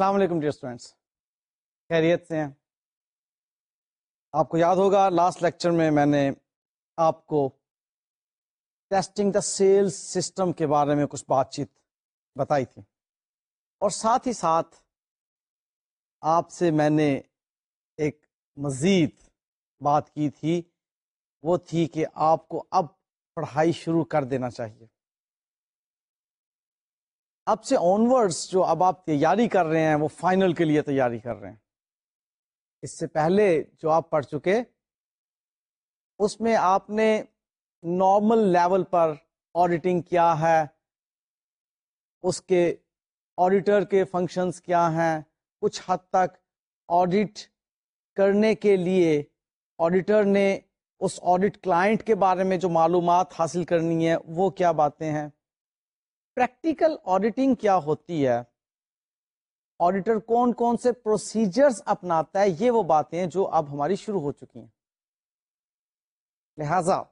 السلام علیکم dear students خیریت سے ہیں۔ آپ کو یاد ہوگا لاسٹ لیکچر میں میں نے آپ کو ٹیسٹنگ دا سیلز سسٹم کے بارے میں کچھ بات چیت بتائی تھی۔ اور ساتھ ہی ساتھ آپ سے میں نے ایک مزید بات کی تھی۔ وہ تھی کہ آپ کو اب پڑھائی شروع کر دینا چاہیے۔ اب سے آنورڈس جو اب آپ تیاری کر رہے ہیں، وہ فائنل کے لیے تیاری کر رہے ہیں۔ اس سے پہلے جو آپ پڑھ چکے، اس میں آپ نے نارمل لیول پر آڈیٹنگ کیا ہے۔ اس کے آڈیٹر کے فنکشنز کیا ہیں۔ کچھ حد تک آڈٹ کرنے کے لیے آڈیٹر نے اس آڈٹ کلائنٹ کے بارے میں جو معلومات حاصل کرنی ہے وہ کیا باتیں ہیں؟ پریکٹیکل آڈیٹنگ کیا ہوتی ہے؟ آڈیٹر کون کون سے پروسیجرز اپناتا ہے؟ یہ وہ باتیں جو اب ہماری شروع ہو چکی ہیں۔ لہذا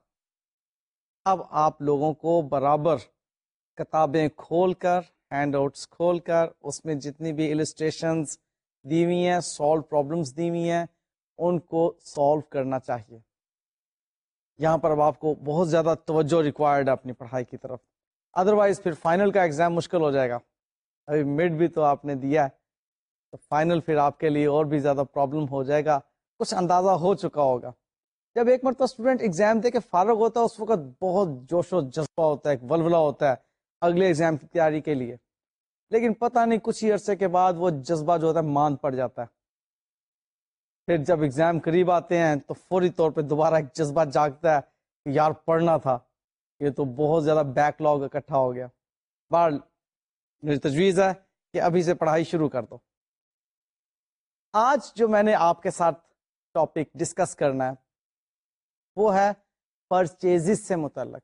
اب آپ لوگوں کو برابر کتابیں کھول کر، ہینڈ آؤٹس کھول کر، اس میں جتنی بھی السٹریشنز دی ہوئی ہیں سالو پرابلمس دی ہوئی ہیں، ان کو سالو کرنا چاہیے۔ یہاں پر اب آپ کو بہت زیادہ توجہ ریکوائرڈ ہے اپنی پڑھائی کی طرف۔ ادروائز پھر فائنل کا ایگزام مشکل ہو جائے گا۔ ابھی مڈ بھی تو آپ نے دیا ہے۔ تو فائنل پھر آپ کے لیے اور بھی زیادہ پرابلم ہو جائے گا۔ کچھ اندازہ ہو چکا ہوگا۔ جب ایک مرتبہ اسٹوڈنٹ ایگزام دے کے فارغ ہوتا ہے، اس وقت بہت جوش و جذبہ ہوتا ہے، ایک ولولا ہوتا ہے اگلے ایگزام کی تیاری کے لیے۔ لیکن پتہ نہیں، کچھ ہی عرصے کے بعد وہ جذبہ جو ہوتا ہے، مان پڑ جاتا ہے۔ پھر جب ایگزام قریب آتے ہیں، تو فوری طور پہ دوبارہ ایک جذبہ جاگتا ہے کہ یار، پڑھنا تھا۔ یہ تو بہت زیادہ بیک لاگ اکٹھا ہو گیا۔ بار میری تجویز ہے کہ ابھی سے پڑھائی شروع کر دو۔ آج جو میں نے آپ کے ساتھ ٹاپک ڈسکس کرنا ہے، وہ ہے پرچیز سے متعلق۔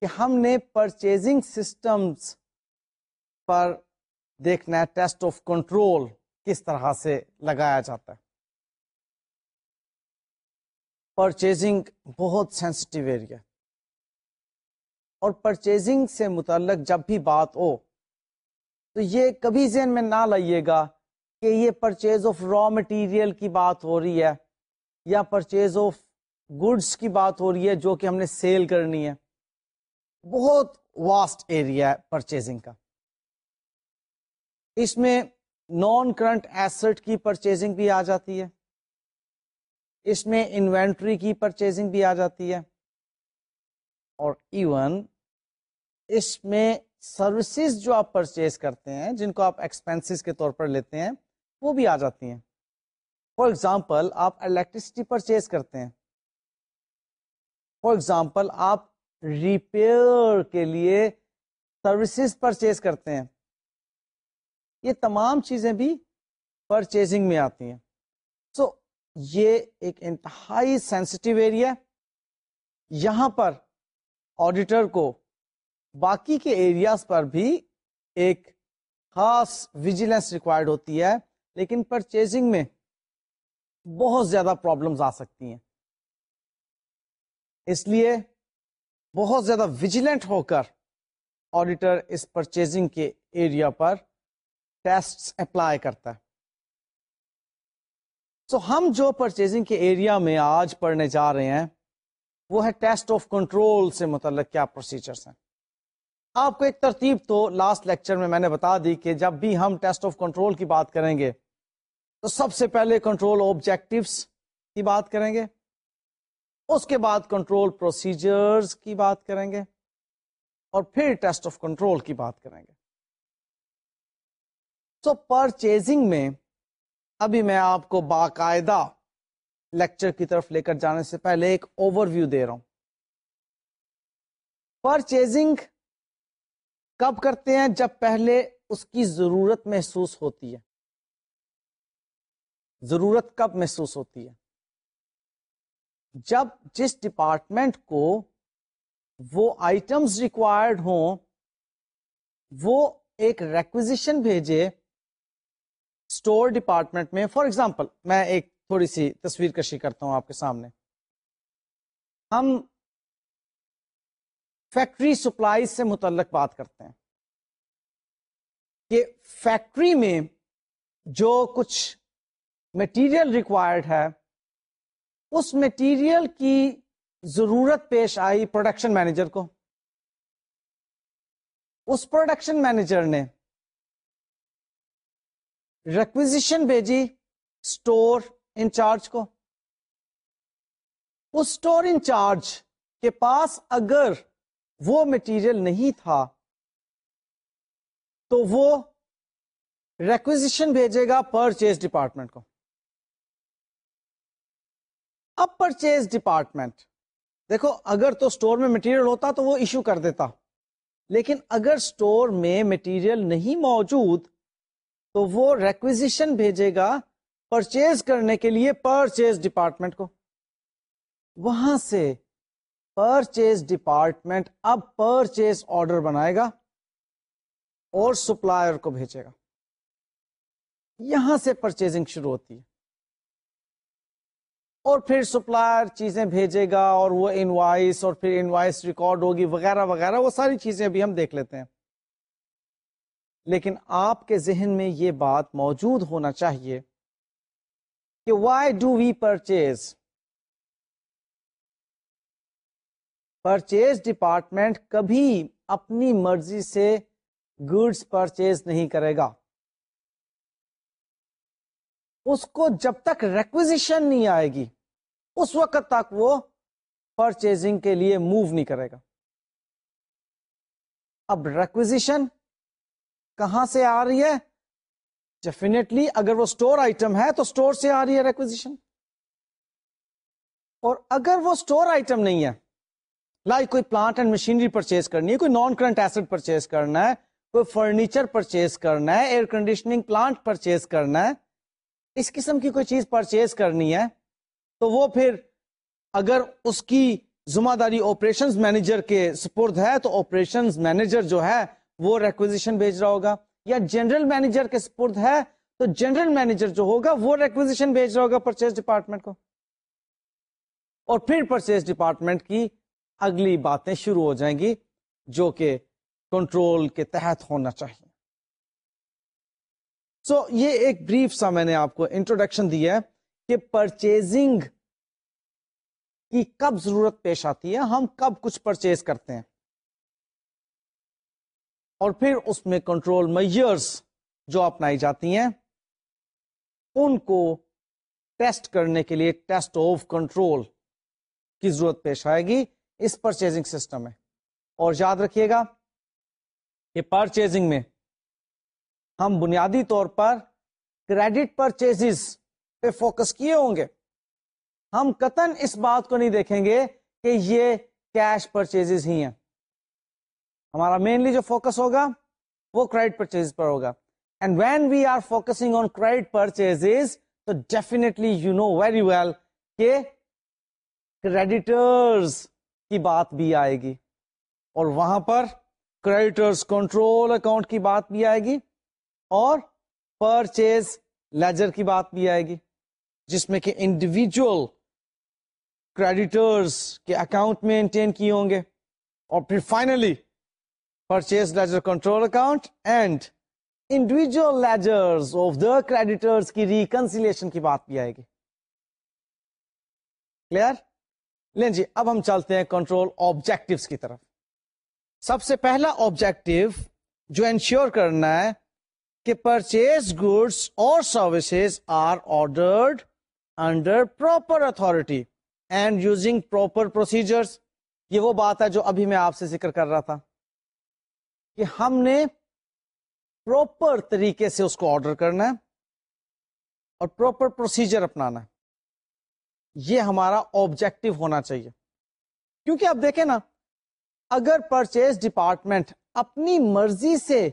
کہ ہم نے پرچیزنگ سسٹمز پر دیکھنا ہے ٹیسٹ آف کنٹرول کس طرح سے لگایا جاتا ہے۔ پرچیزنگ بہت سینسٹیو ایریا اور پرچیزنگ سے متعلق جب بھی بات ہو، تو یہ کبھی ذہن میں نہ لائیے گا کہ یہ پرچیز آف را مٹیریل کی بات ہو رہی ہے یا پرچیز آف گڈس کی بات ہو رہی ہے جو کہ ہم نے سیل کرنی ہے۔ بہت واسٹ ایریا ہے پرچیزنگ کا۔ اس میں نان کرنٹ ایسٹ کی پرچیزنگ بھی آ جاتی ہے۔ اس میں انوینٹری کی پرچیزنگ بھی آ جاتی ہے۔ اور ایون اس میں سروسز جو آپ پرچیز کرتے ہیں جن کو آپ ایکسپینسز کے طور پر لیتے ہیں وہ بھی آ جاتی ہیں۔ فار ایگزامپل آپ الیکٹریسٹی پرچیز کرتے ہیں۔ فار ایگزامپل آپ ریپیئر کے لیے سروسز پرچیز کرتے ہیں۔ یہ تمام چیزیں بھی پرچیزنگ میں آتی ہیں۔ سو so, یہ ایک انتہائی سینسٹیو ایریا یہاں پر آڈیٹر کو باقی کے ایریاز پر بھی ایک خاص ویجیلنس ریکوائرڈ ہوتی ہے لیکن پرچیزنگ میں بہت زیادہ پرابلمز آ سکتی ہیں۔ اس لیے بہت زیادہ ویجیلنٹ ہو کر آڈیٹر اس پرچیزنگ کے ایریا پر ٹیسٹ اپلائی کرتا ہے۔ سو so, ہم جو پرچیزنگ کے ایریا میں آج پڑھنے جا رہے ہیں وہ ہے ٹیسٹ آف کنٹرول سے متعلق کیا پروسیجرس ہیں۔ آپ کو ایک ترتیب تو لاسٹ لیکچر میں میں نے بتا دی کہ جب بھی ہم ٹیسٹ آف کنٹرول کی بات کریں گے، تو سب سے پہلے کنٹرول آبجیکٹوس کی بات کریں گے، اس کے بعد کنٹرول پروسیجرز کی بات کریں گے، اور پھر ٹیسٹ آف کنٹرول کی بات کریں گے۔ سو پرچیزنگ میں ابھی میں آپ کو باقاعدہ لیکچر کی طرف لے کر جانے سے پہلے ایک اوور ویو دے رہا ہوں۔ پرچیزنگ کب کرتے ہیں؟ جب پہلے اس کی ضرورت محسوس ہوتی ہے۔ ضرورت کب محسوس ہوتی ہے؟ جب جس ڈپارٹمنٹ کو وہ آئٹمس ریکوائرڈ ہوں، وہ ایک ریکوزیشن بھیجے اسٹور ڈپارٹمنٹ میں۔ فار ایگزامپل، میں ایک تھوڑی سی تصویر کشی کرتا ہوں آپ کے سامنے۔ ہم فیکٹری سپلائی سے متعلق بات کرتے ہیں۔ کہ فیکٹری میں جو کچھ میٹیریل ریکوائرڈ ہے، اس میٹیریل کی ضرورت پیش آئی پروڈکشن مینیجر کو۔ اس پروڈکشن مینیجر نے ریکویزیشن بھیجی اسٹور انچارج کو۔ اس اسٹور انچارج کے پاس اگر وہ مٹیریل نہیں تھا، تو وہ ریکویزیشن بھیجے گا پرچیز ڈپارٹمنٹ کو۔ اب پرچیز ڈپارٹمنٹ دیکھو، اگر تو اسٹور میں مٹیریل ہوتا تو وہ ایشو کر دیتا، لیکن اگر اسٹور میں مٹیریل نہیں موجود تو وہ ریکویزیشن بھیجے گا پرچیز کرنے کے لیے پرچیز ڈپارٹمنٹ کو۔ وہاں سے پرچیز ڈپارٹمنٹ اب پرچیز آرڈر بنائے گا اور سپلائر کو بھیجے گا۔ یہاں سے پرچیزنگ شروع ہوتی ہے۔ اور پھر سپلائر چیزیں بھیجے گا اور وہ انوائس اور پھر انوائس ریکارڈ ہوگی وغیرہ وغیرہ، وہ ساری چیزیں بھی ہم دیکھ لیتے ہیں۔ لیکن آپ کے ذہن میں یہ بات موجود ہونا چاہیے کہ why do we purchase purchase department کبھی اپنی مرضی سے گڈس پرچیز نہیں کرے گا۔ اس کو جب تک ریکویزیشن نہیں آئے گی، اس وقت تک وہ پرچیزنگ کے لیے موو نہیں کرے گا۔ اب ریکویزیشن کہاں سے آ رہی ہے؟ ڈیفینیٹلی اگر وہ اسٹور آئٹم ہے تو اسٹور سے آ رہی ہے ریکویزیشن اور اگر وہ اسٹور آئٹم نہیں ہے لائک کوئی پلانٹ اینڈ مشینری پرچیز کرنی ہے، کوئی نان کرنٹ ایسڈ پرچیز کرنا ہے، کوئی فرنیچر پرچیز کرنا ہے ایئر کنڈیشننگ پلانٹ پرچیز کرنا ہے، اس قسم کی کوئی چیز پرچیز کرنی ہے، تو وہ پھر اگر اس کی ذمہ داری آپریشن مینیجر کے سپرد ہے، تو آپریشن مینیجر جو ہے، وہ ریکویزیشن بھیج رہا ہوگا۔ یا جنرل مینیجر کے سپرد ہے، تو جنرل مینیجر جو ہوگا، وہ ریکویزیشن بھیج رہا ہوگا پرچیز ڈپارٹمنٹ کو۔ اور پھر پرچیز ڈپارٹمنٹ کی اگلی باتیں شروع ہو جائیں گی جو کہ کنٹرول کے تحت ہونا چاہیے۔ سو so, یہ ایک بریف سا میں نے آپ کو انٹروڈکشن دیا ہے کہ پرچیزنگ کی کب ضرورت پیش آتی ہے ہم کب کچھ پرچیز کرتے ہیں۔ اور پھر اس میں کنٹرول میئرس جو اپنائی جاتی ہیں ان کو ٹیسٹ کرنے کے لیے ٹیسٹ آف کنٹرول کی ضرورت پیش آئے گی۔ اس پرچیزنگ سسٹم میں۔ اور یاد رکھیے گا کہ پرچیزنگ میں ہم بنیادی طور پر کریڈٹ پرچیز پہ فوکس کیے ہوں گے۔ ہم قطن اس بات کو نہیں دیکھیں گے کہ یہ کیش پرچیز ہی ہیں۔ ہمارا مینلی جو فوکس ہوگا وہ کریڈٹ پرچیز پر ہوگا۔ And when we are focusing on credit purchase تو definitely you know very well کہ کریڈیٹرز کی بات بھی آئے گی۔ اور وہاں پر کریڈیٹرز کنٹرول اکاؤنٹ کی بات بھی آئے گی اور پرچیز لیجر کی بات بھی آئے گی، جس میں کہ انڈیویجل کریڈیٹرز کے اکاؤنٹ مینٹین کیے ہوں گے۔ اور پھر finally purchase ledger control account and individual ledgers of the creditors کی ریکنسیلیشن کی بات بھی آئے گی۔ کلیئر لیں جی اب ہم چلتے ہیں کنٹرول آبجیکٹو کی طرف۔ سب سے پہلا آبجیکٹو جو انشور کرنا ہے کہ پرچیز گڈس اور services are ordered under proper authority and using proper procedures یہ وہ بات ہے جو ابھی میں آپ سے ذکر کر رہا تھا کہ ہم نے پراپر طریقے سے اس کو آرڈر کرنا ہے اور پراپر پروسیجر اپنانا ہے۔ یہ ہمارا آبجیکٹو ہونا چاہیے۔ کیونکہ آپ دیکھیں نا، اگر پرچیز ڈپارٹمنٹ اپنی مرضی سے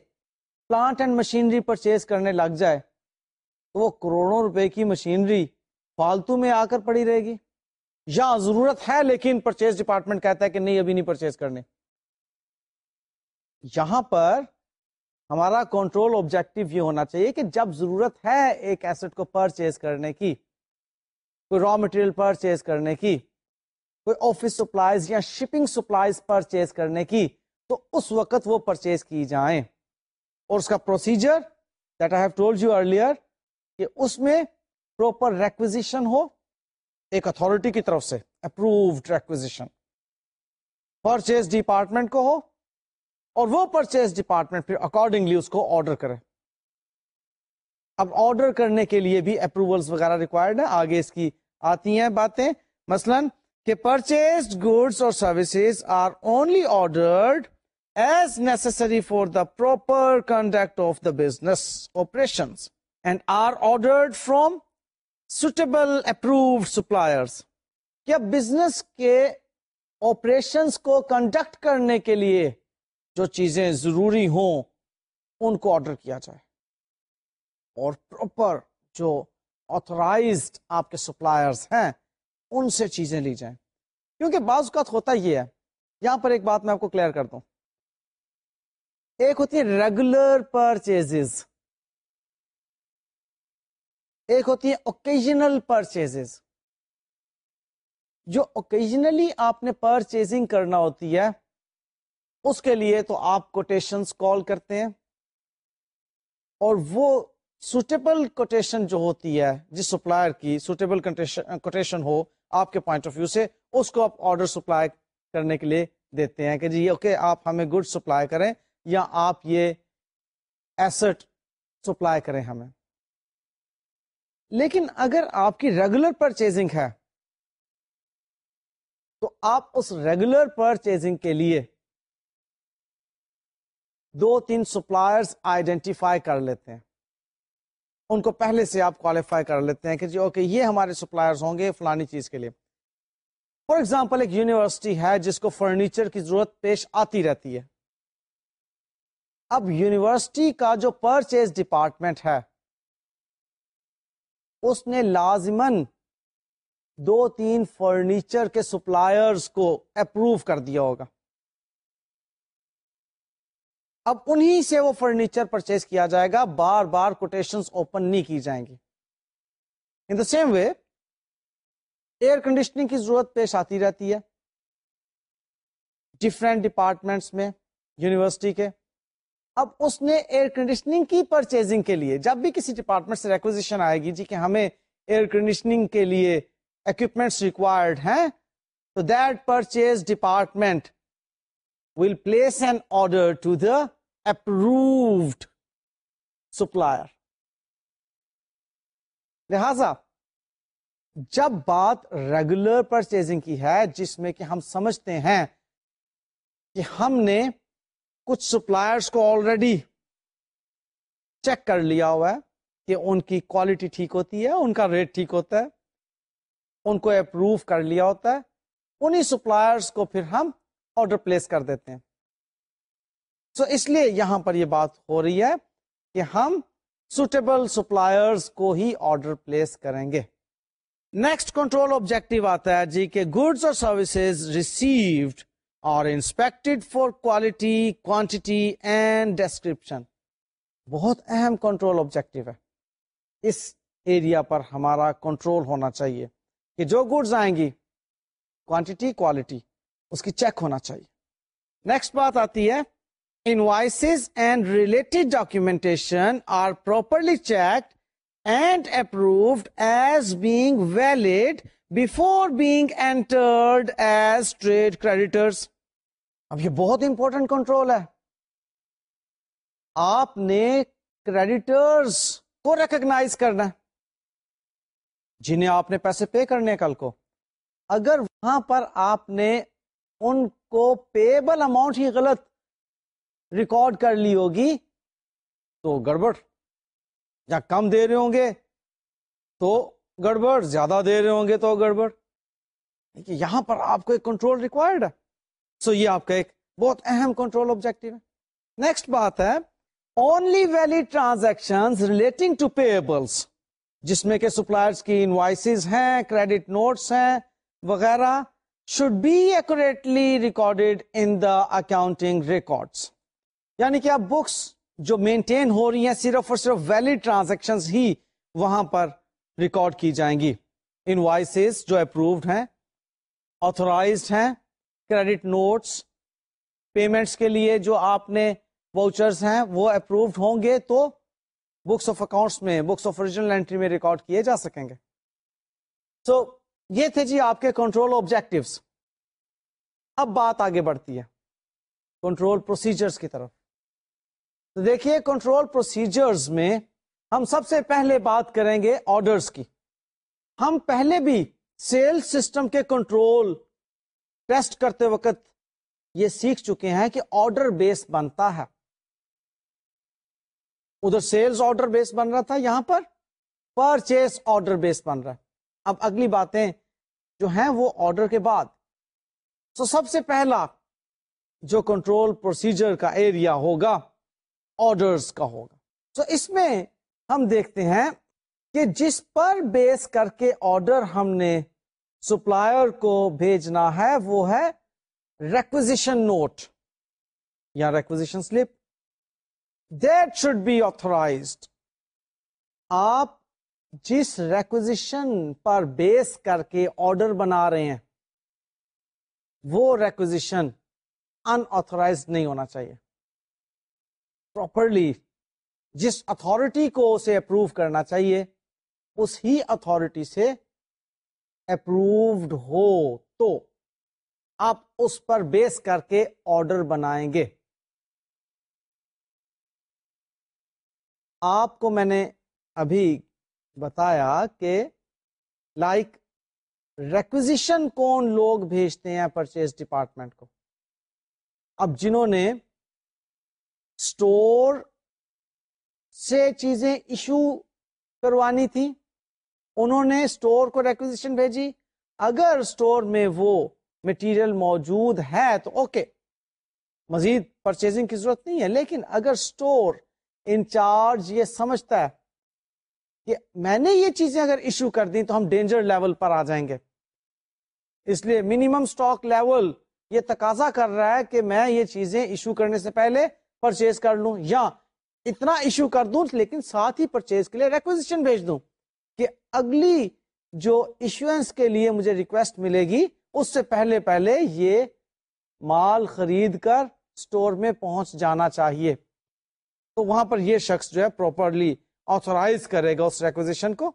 پلانٹ اینڈ مشینری پرچیز کرنے لگ جائے، تو وہ کروڑوں روپے کی مشینری فالتو میں آ کر پڑی رہے گی۔ یا ضرورت ہے لیکن پرچیز ڈپارٹمنٹ کہتا ہے کہ نہیں، ابھی نہیں پرچیز کرنے۔ یہاں پر ہمارا کنٹرول آبجیکٹو یہ ہونا چاہیے کہ جب ضرورت ہے ایک ایسٹ کو پرچیز کرنے کی کوئی را مٹیریل پرچیز کرنے کی، کوئی آفس سپلائیز یا شپنگ سپلائیز پرچیز کرنے کی، تو اس وقت وہ پرچیز کی جائیں۔ اور اس کا procedure that I have told you earlier کہ اس میں پروپر ریکویزیشن ہو ایک اتارٹی کی طرف سے اپروڈ ریکویزیشن پرچیز ڈپارٹمنٹ کو ہو اور وہ پرچیز ڈپارٹمنٹ پھر اکارڈنگلی اس کو آرڈر کرے۔ اب آرڈر کرنے کے لیے بھی اپروولس وغیرہ ریکوائرڈ ہے آگے اس کی آتی ہیں باتیں۔ مثلا کہ پرچیز گڈس اور services are only ordered as necessary for the proper conduct of the business operation and are ordered from suitable approved suppliers کیا بزنس کے آپریشنس کو کنڈکٹ کرنے کے لیے جو چیزیں ضروری ہوں، ان کو آرڈر کیا جائے۔ اور پراپر جو آتھورائزڈ آپ کے سپلائرز ہیں، ان سے چیزیں لی جائیں۔ کیونکہ بعض اوقات ہوتا یہ ہے، یہاں پر ایک بات میں آپ کو کلیئر کر دوں۔ ایک ہوتی ہے ریگولر پرچیز ایک ہوتی ہے اوکیجنل پرچیز جو اوکیجنلی آپ نے پرچیزنگ کرنا ہوتی ہے، اس کے لیے تو آپ کوٹیشنس کال کرتے ہیں اور وہ سوٹیبل کوٹیشن جو ہوتی ہے، جس سپلائر کی سوٹیبل کوٹیشن ہو آپ کے پوائنٹ آف ویو سے، اس کو آپ آرڈر سپلائی کرنے کے لیے دیتے ہیں کہ جی اوکے آپ ہمیں گڈ سپلائی کریں یا آپ یہ ایسٹ سپلائی کریں ہمیں۔ لیکن اگر آپ کی ریگولر پرچیزنگ ہے، تو آپ اس ریگولر پرچیزنگ کے لیے دو تین سپلائرس آئیڈینٹیفائی کر لیتے ہیں۔ ان کو پہلے سے آپ کوالیفائی کر لیتے ہیں کہ جی اوکے یہ ہمارے سپلائرس ہوں گے فلانی چیز کے لیے۔ فار ایگزامپل ایک یونیورسٹی ہے جس کو فرنیچر کی ضرورت پیش آتی رہتی ہے۔ اب یونیورسٹی کا جو پرچیز ڈپارٹمنٹ ہے، اس نے لازمن دو تین فرنیچر کے سپلائرز کو اپروو کر دیا ہوگا۔ اب انہی سے وہ فرنیچر پرچیز کیا جائے گا۔ بار بار کوٹیشن اوپن نہیں کی جائیں گی۔ In the same way air conditioning کی ضرورت پیش آتی رہتی ہے۔ ڈفرینٹ ڈپارٹمنٹس میں یونیورسٹی کے۔ اب اس نے ایئر کنڈیشننگ کی پرچیزنگ کے لیے، جب بھی کسی ڈپارٹمنٹ سے ریکوزیشن آئے گی جی کہ ہمیں ایئر کنڈیشننگ کے لیے equipments ریکوائرڈ ہیں، تو that purchase department will place an order to the approved supplier لہذا، جب بات ریگولر پرچیزنگ کی ہے، جس میں کہ ہم سمجھتے ہیں کہ ہم نے کچھ سپلائرس کو آلریڈی چیک کر لیا ہوا ہے کہ ان کی کوالٹی ٹھیک ہوتی ہے، ان کا ریٹ ٹھیک ہوتا ہے، ان کو اپروو کر لیا ہوتا ہے انہیں سپلائرس کو پھر ہم آرڈر پلیس کر دیتے ہیں۔ سو so اس لیے یہاں پر یہ بات ہو رہی ہے کہ ہم سوٹیبل سپلائرس کو ہی آرڈر پلیس کریں گے۔ نیکسٹ کنٹرول آبجیکٹو آتا ہے جی کہ گڈس اور سروسز ریسیوڈ اور inspected for quality quantity and description بہت اہم کنٹرول آبجیکٹو ہے۔ اس ایریا پر ہمارا کنٹرول ہونا چاہیے کہ جو گڈز آئیں گی کوانٹٹی کوالٹی اس کی چیک ہونا چاہیے۔ نیکسٹ بات آتی ہے۔ Invoices and related documentation are properly check and approved as being valid before being entered as trade creditors اب یہ بہت امپورٹنٹ کنٹرول ہے۔ آپ نے کریڈیٹرس کو ریکگنائز کرنا ہے۔ جنہیں آپ نے پیسے پے کرنے کل کو۔ اگر وہاں پر آپ نے ان کو پیبل اماؤنٹ ہی غلط ریکارڈ کر لی ہوگی تو گڑبڑ یا کم دے رہے ہوں گے تو گڑبڑ، زیادہ دے رہے ہوں گے تو گڑبڑ۔ یہاں پر آپ کو ایک کنٹرول ریکوائرڈ ہے۔ سو یہ آپ کا ایک بہت اہم کنٹرول آبجیکٹو ہے۔ نیکسٹ بات ہے only valid transaction relating to payables جس میں کہ سپلائرس کی انوائسز ہیں کریڈٹ نوٹس ہیں، وغیرہ۔ Should be accurately recorded in the accounting records یعنی کہ اب بکس جو مینٹین ہو رہی ہیں صرف اور صرف ویلڈ ٹرانزیکشن ہی وہاں پر ریکارڈ کی جائیں گی۔ انوائسز جو اپروڈ ہیں آتھورائزڈ ہیں کریڈٹ نوٹس پیمنٹس کے لیے جو آپ نے واؤچرس ہیں وہ اپروڈ ہوں گے تو بکس آف اکاؤنٹس میں بکس آف اوریجنل اینٹری میں ریکارڈ کیے جا سکیں گے۔ سو so, یہ تھے جی آپ کے کنٹرول آبجیکٹوس اب بات آگے بڑھتی ہے۔ کنٹرول پروسیجرز کی طرف۔ تو دیکھیے کنٹرول پروسیجرز میں ہم سب سے پہلے بات کریں گے آرڈرز کی۔ ہم پہلے بھی سیل سسٹم کے کنٹرول ٹیسٹ کرتے وقت یہ سیکھ چکے ہیں کہ آرڈر بیس بنتا ہے۔ ادھر سیلز آرڈر بیس بن رہا تھا، یہاں پر پرچیز آرڈر بیس بن رہا ہے۔ اب اگلی باتیں جو ہیں وہ آرڈر کے بعد۔ سو سب سے پہلا جو کنٹرول پروسیجر کا ایریا ہوگا آرڈرز کا ہوگا۔ سو اس میں ہم دیکھتے ہیں کہ جس پر بیس کر کے آرڈر ہم نے سپلائر کو بھیجنا ہے، وہ ہے ریکوزیشن نوٹ یا requisition slip that should be authorized آپ جس ریکوزیشن پر بیس کر کے آرڈر بنا رہے ہیں، وہ ریکوزیشن انترائز نہیں ہونا چاہیے۔ پراپرلی جس اتارٹی کو اسے اپروو کرنا چاہیے اس ہی اتارٹی سے اپروڈ ہو تو آپ اس پر بیس کر کے آرڈر بنائیں گے۔ آپ کو میں نے ابھی بتایا کہ لائک ریکوزیشن کون لوگ بھیجتے ہیں پرچیز ڈپارٹمنٹ کو۔ اب جنہوں نے اسٹور سے چیزیں ایشو کروانی تھی انہوں نے اسٹور کو ریکوزیشن بھیجی۔ اگر اسٹور میں وہ مٹیریل موجود ہے تو اوکے مزید پرچیزنگ کی ضرورت نہیں ہے، لیکن اگر اسٹور انچارج یہ سمجھتا ہے کہ میں نے یہ چیزیں اگر ایشو کر دی تو ہم ڈینجر لیول پر آ جائیں گے۔ اس لیے منیمم اسٹاک لیول یہ تقاضا کر رہا ہے کہ میں یہ چیزیں ایشو کرنے سے پہلے پرچیز کر لوں یا اتنا ایشو کر دوں لیکن ساتھ ہی پرچیز کے لیے ریکوزیشن بھیج دوں کہ اگلی جو ایشوئنس کے لیے مجھے ریکویسٹ ملے گی، اس سے پہلے پہلے یہ مال خرید کر اسٹور میں پہنچ جانا چاہیے۔ تو وہاں پر یہ شخص جو ہے پراپرلی آتھورائز کرے گا اس ریکوزیشن کو۔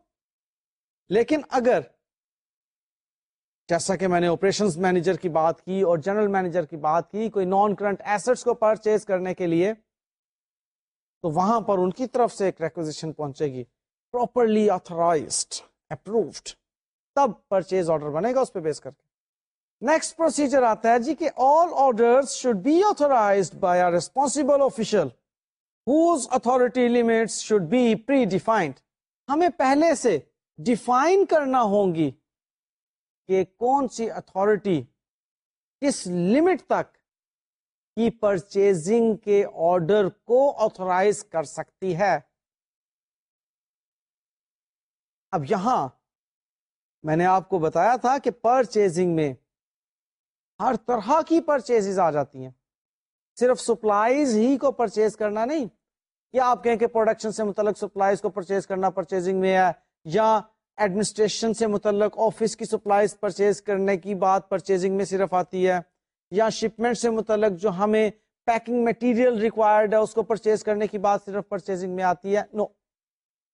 لیکن اگر جیسا کہ میں نے آپریشن مینیجر کی بات کی اور جنرل مینیجر کی بات کی، کوئی نان کرنٹ ایسٹس کو پرچیز کرنے کے لیے، تو وہاں پر ان کی طرف سے ایک ریکوزیشن پہنچے گی۔ پراپرلی آتھورائزڈ اپروڈ تب پرچیز آرڈر بنے گا اس پہ بیس کر کے۔ نیکسٹ پروسیجر آتا ہے جی کہ all order should be authorized by our responsible official whose authority limits should be predefined ہمیں پہلے سے ڈیفائن کرنا ہوں گی کہ کون سی اتارٹی کس لمٹ تک کی پرچیزنگ کے آرڈر کو آتھورائز کر سکتی ہے۔ اب یہاں میں نے آپ کو بتایا تھا کہ پرچیزنگ میں ہر طرح کی پرچیز آ جاتی ہیں۔ صرف سپلائیز ہی کو پرچیز کرنا نہیں یا آپ کہیں کہ پروڈکشن سے متعلق سپلائیز کو پرچیز کرنا پرچیزنگ میں ہے یا ایڈمنسٹریشن سے متعلق آفس کی سپلائیز پرچیز کرنے کی بات پرچیزنگ میں صرف آتی ہے یا شپمنٹ سے متعلق جو ہمیں پیکنگ میٹیریل ریکوائرڈ ہے اس کو پرچیز کرنے کی بات صرف پرچیزنگ میں آتی ہے نو no.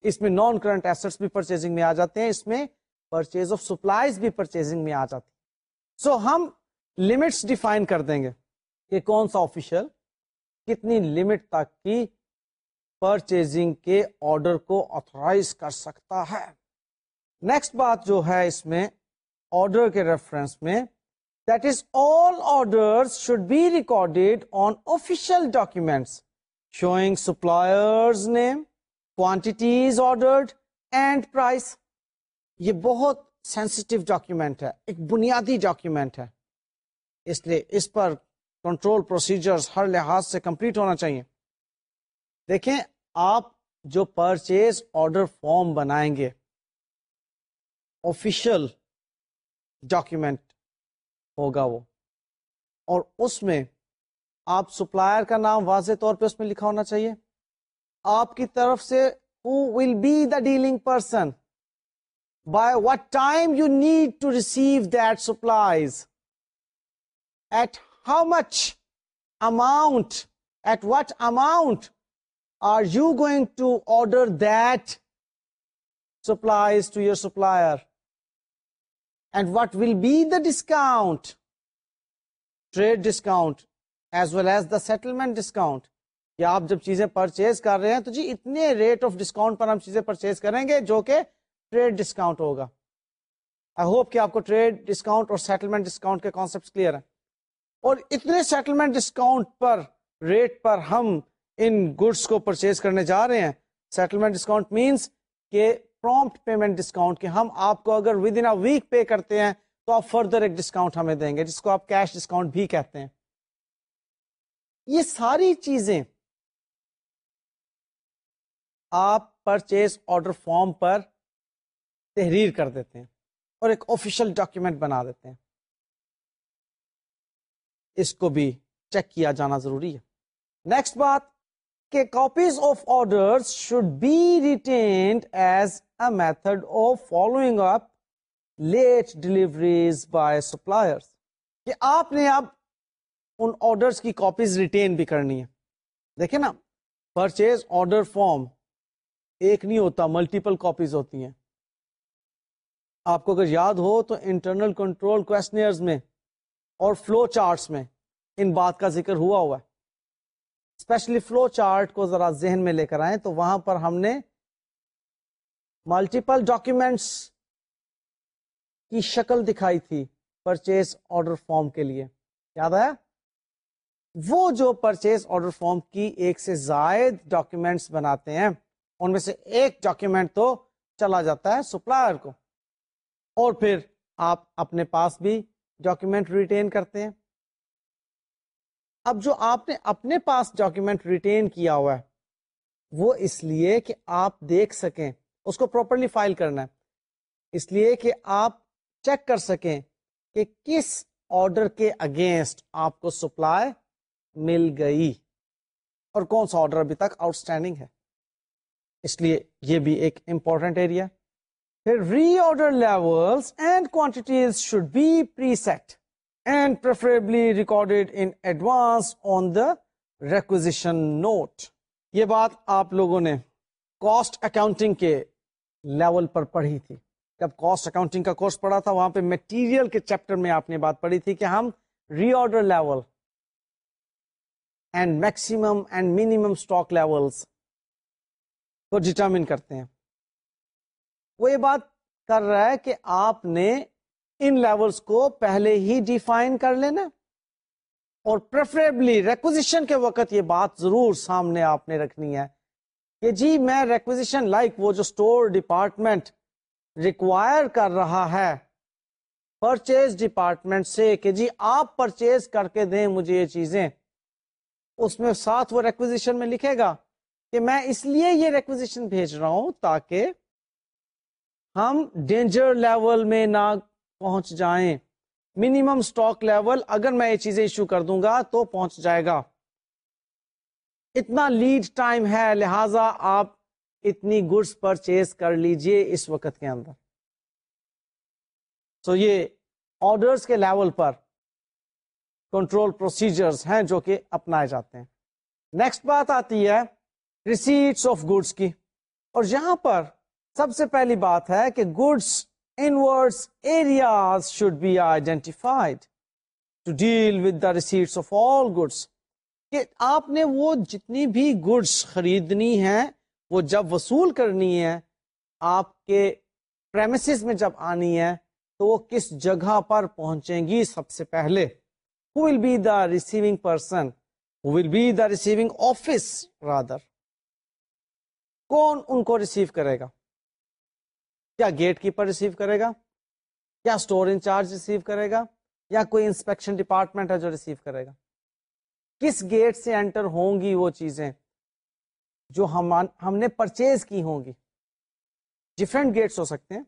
اس میں نان کرنٹ ایسٹس بھی پرچیزنگ میں آ جاتے ہیں اس میں پرچیز آف سپلائیز بھی پرچیزنگ میں آ جاتی ہے سو so, ہم لمٹس ڈیفائن کر دیں گے کہ کون سا آفیشل کتنی لمٹ تک کی پرچیزنگ کے آرڈر کو آتھورائز کر سکتا ہے۔ نیکسٹ بات جو ہے اس میں آرڈر کے ریفرنس میں that is all order should be recorded on official documents showing suppliers name quantities ordered and price یہ بہت سینسٹو ڈاکیومینٹ ہے، ایک بنیادی ڈاکیومینٹ ہے۔ اس لیے اس پر کنٹرول پروسیجر ہر لحاظ سے کمپلیٹ ہونا چاہیے۔ دیکھیں، آپ جو پرچیز آرڈر فارم بنائیں گے آفیشل ڈاکیومینٹ ہوگا وہ۔ اور اس میں آپ سپلائر کا نام واضح طور پہ اس میں لکھا ہونا چاہیے۔ آپ کی طرف سے who will be the dealing person by what time you need to receive that supplies at how much amount at what amount are you going to order that supplies to your supplier? And what will be the discount? Trade discount as well as the settlement discount. کہ آپ جب چیزیں purchase کر رہے ہیں تو جی اتنے rate of discount پر ہم چیزیں پرچیز کریں گے جو کہ ٹریڈ ڈسکاؤنٹ ہوگا آئی ہوپ کہ آپ کو ٹریڈ ڈسکاؤنٹ اور سیٹلمنٹ ڈسکاؤنٹ کے کانسیپٹ کلیئر ہیں اور اتنے سیٹلمنٹ ڈسکاؤنٹ پر ریٹ پر ہم ان گڈس کو پرچیز کرنے جا رہے ہیں۔ سیٹلمنٹ ڈسکاؤنٹ مینس کہ پرومپٹ پیمنٹ ڈسکاؤنٹ کہ ہم آپ کو اگر ود ان ویک پے کرتے ہیں تو آپ فردر ایک ڈسکاؤنٹ ہمیں دیں گے، جس کو آپ کیش ڈسکاؤنٹ بھی کہتے ہیں۔ یہ ساری چیزیں آپ پرچیز آرڈر فارم پر تحریر کر دیتے ہیں اور ایک آفیشل ڈاکیومنٹ بنا دیتے ہیں۔ اس کو بھی چیک کیا جانا ضروری ہے۔ نیکسٹ بات کہ copies of order should be retained as a method of following up late deliveries by supplier کہ آپ نے اب ان آرڈرس کی کاپیز ریٹین بھی کرنی ہے دیکھیں نا پرچیز آرڈر فارم ایک نہیں ہوتا ملٹیپل کاپیز ہوتی ہیں۔ آپ کو اگر یاد ہو تو انٹرنل کنٹرول کوشچنئرز میں اور فلو چارٹس میں ان بات کا ذکر ہوا ہوا ہے۔ اسپیشلی فلو چارٹ کو ذرا ذہن میں لے کر آئے تو وہاں پر ہم نے ملٹیپل ڈاکیومینٹس کی شکل دکھائی تھی پرچیز آرڈر فارم کے لیے۔ یاد آیا؟ وہ جو پرچیز آرڈر فارم کی ایک سے زائد ڈاکیومینٹس بناتے ہیں، ان میں سے ایک ڈاکیومنٹ تو چلا جاتا ہے سپلائر کو۔ اور پھر آپ اپنے پاس بھی ڈاکیومنٹ ریٹین کرتے ہیں۔ اب جو آپ نے اپنے پاس ڈاکیومنٹ ریٹین کیا ہوا ہے، وہ اس لیے کہ آپ دیکھ سکیں، اس کو پراپرلی فائل کرنا ہے۔ اس لیے کہ آپ چیک کر سکیں کہ کس آرڈر کے اگینسٹ آپ کو سپلائی مل گئی۔ اور کون سا آرڈر ابھی تک آؤٹ اسٹینڈنگ ہے۔ اس لیے یہ بھی ایک امپورٹنٹ ایریا پھر reorder level and quantities should be preset and preferably recorded in advance on the requisition note یہ بات آپ لوگوں نے کاسٹ اکاؤنٹنگ کے لیول پر پڑھی تھی۔ جب کاسٹ اکاؤنٹنگ کا کورس پڑھا تھا، وہاں پہ میٹیریل کے چیپٹر میں آپ نے بات پڑھی تھی کہ ہم reorder level and maximum and minimum stock levels کو ڈٹرمن کرتے ہیں۔ وہ یہ بات کر رہا ہے کہ آپ نے ان لیولس کو پہلے ہی ڈیفائن کر لینا اور پریفریبلی ریکوزیشن کے وقت یہ بات ضرور سامنے آپ نے رکھنی ہے کہ جی میں ریکوزیشن لائک وہ جو اسٹور ڈپارٹمنٹ ریکوائر کر رہا ہے پرچیز ڈپارٹمنٹ سے کہ جی آپ پرچیز کر کے دیں مجھے یہ چیزیں اس میں ساتھ وہ ریکوزیشن میں لکھے گا کہ میں اس لیے یہ ریکوزیشن بھیج رہا ہوں تاکہ ہم ڈینجر لیول میں نہ پہنچ جائیں۔ منیمم اسٹاک لیول اگر میں یہ چیزیں ایشو کر دوں گا تو پہنچ جائے گا۔ اتنا لیڈ ٹائم ہے، لہذا آپ اتنی گڈس پرچیز کر لیجیے اس وقت کے اندر۔ سو so یہ آرڈرس کے لیول پر کنٹرول پروسیجرز ہیں جو کہ اپنائے جاتے ہیں۔ نیکسٹ بات آتی ہے ریسیٹس آف گڈس کی۔ اور یہاں پر سب سے پہلی بات ہے کہ goods inwards areas should be identified to deal with the receipts of all goods کہ آپ نے وہ جتنی بھی گڈس خریدنی ہے وہ جب وصول کرنی ہے آپ کے پریمسز میں جب آنی ہے تو وہ کس جگہ پر پہنچیں گی سب سے پہلے؟ Who will be the receiving person who will be the receiving office rather کون ان کو ریسیو کرے گا؟ کیا گیٹ کیپر ریسیو کرے گا؟ کیا اسٹور انچارج ریسیو کرے گا؟ یا کوئی انسپیکشن ڈپارٹمنٹ ہے جو ریسیو کرے گا؟ کس گیٹ سے انٹر ہوں گی وہ چیزیں جو ہم ہم نے پرچیز کی ہوں گی؟ ڈفرینٹ گیٹس ہو سکتے ہیں۔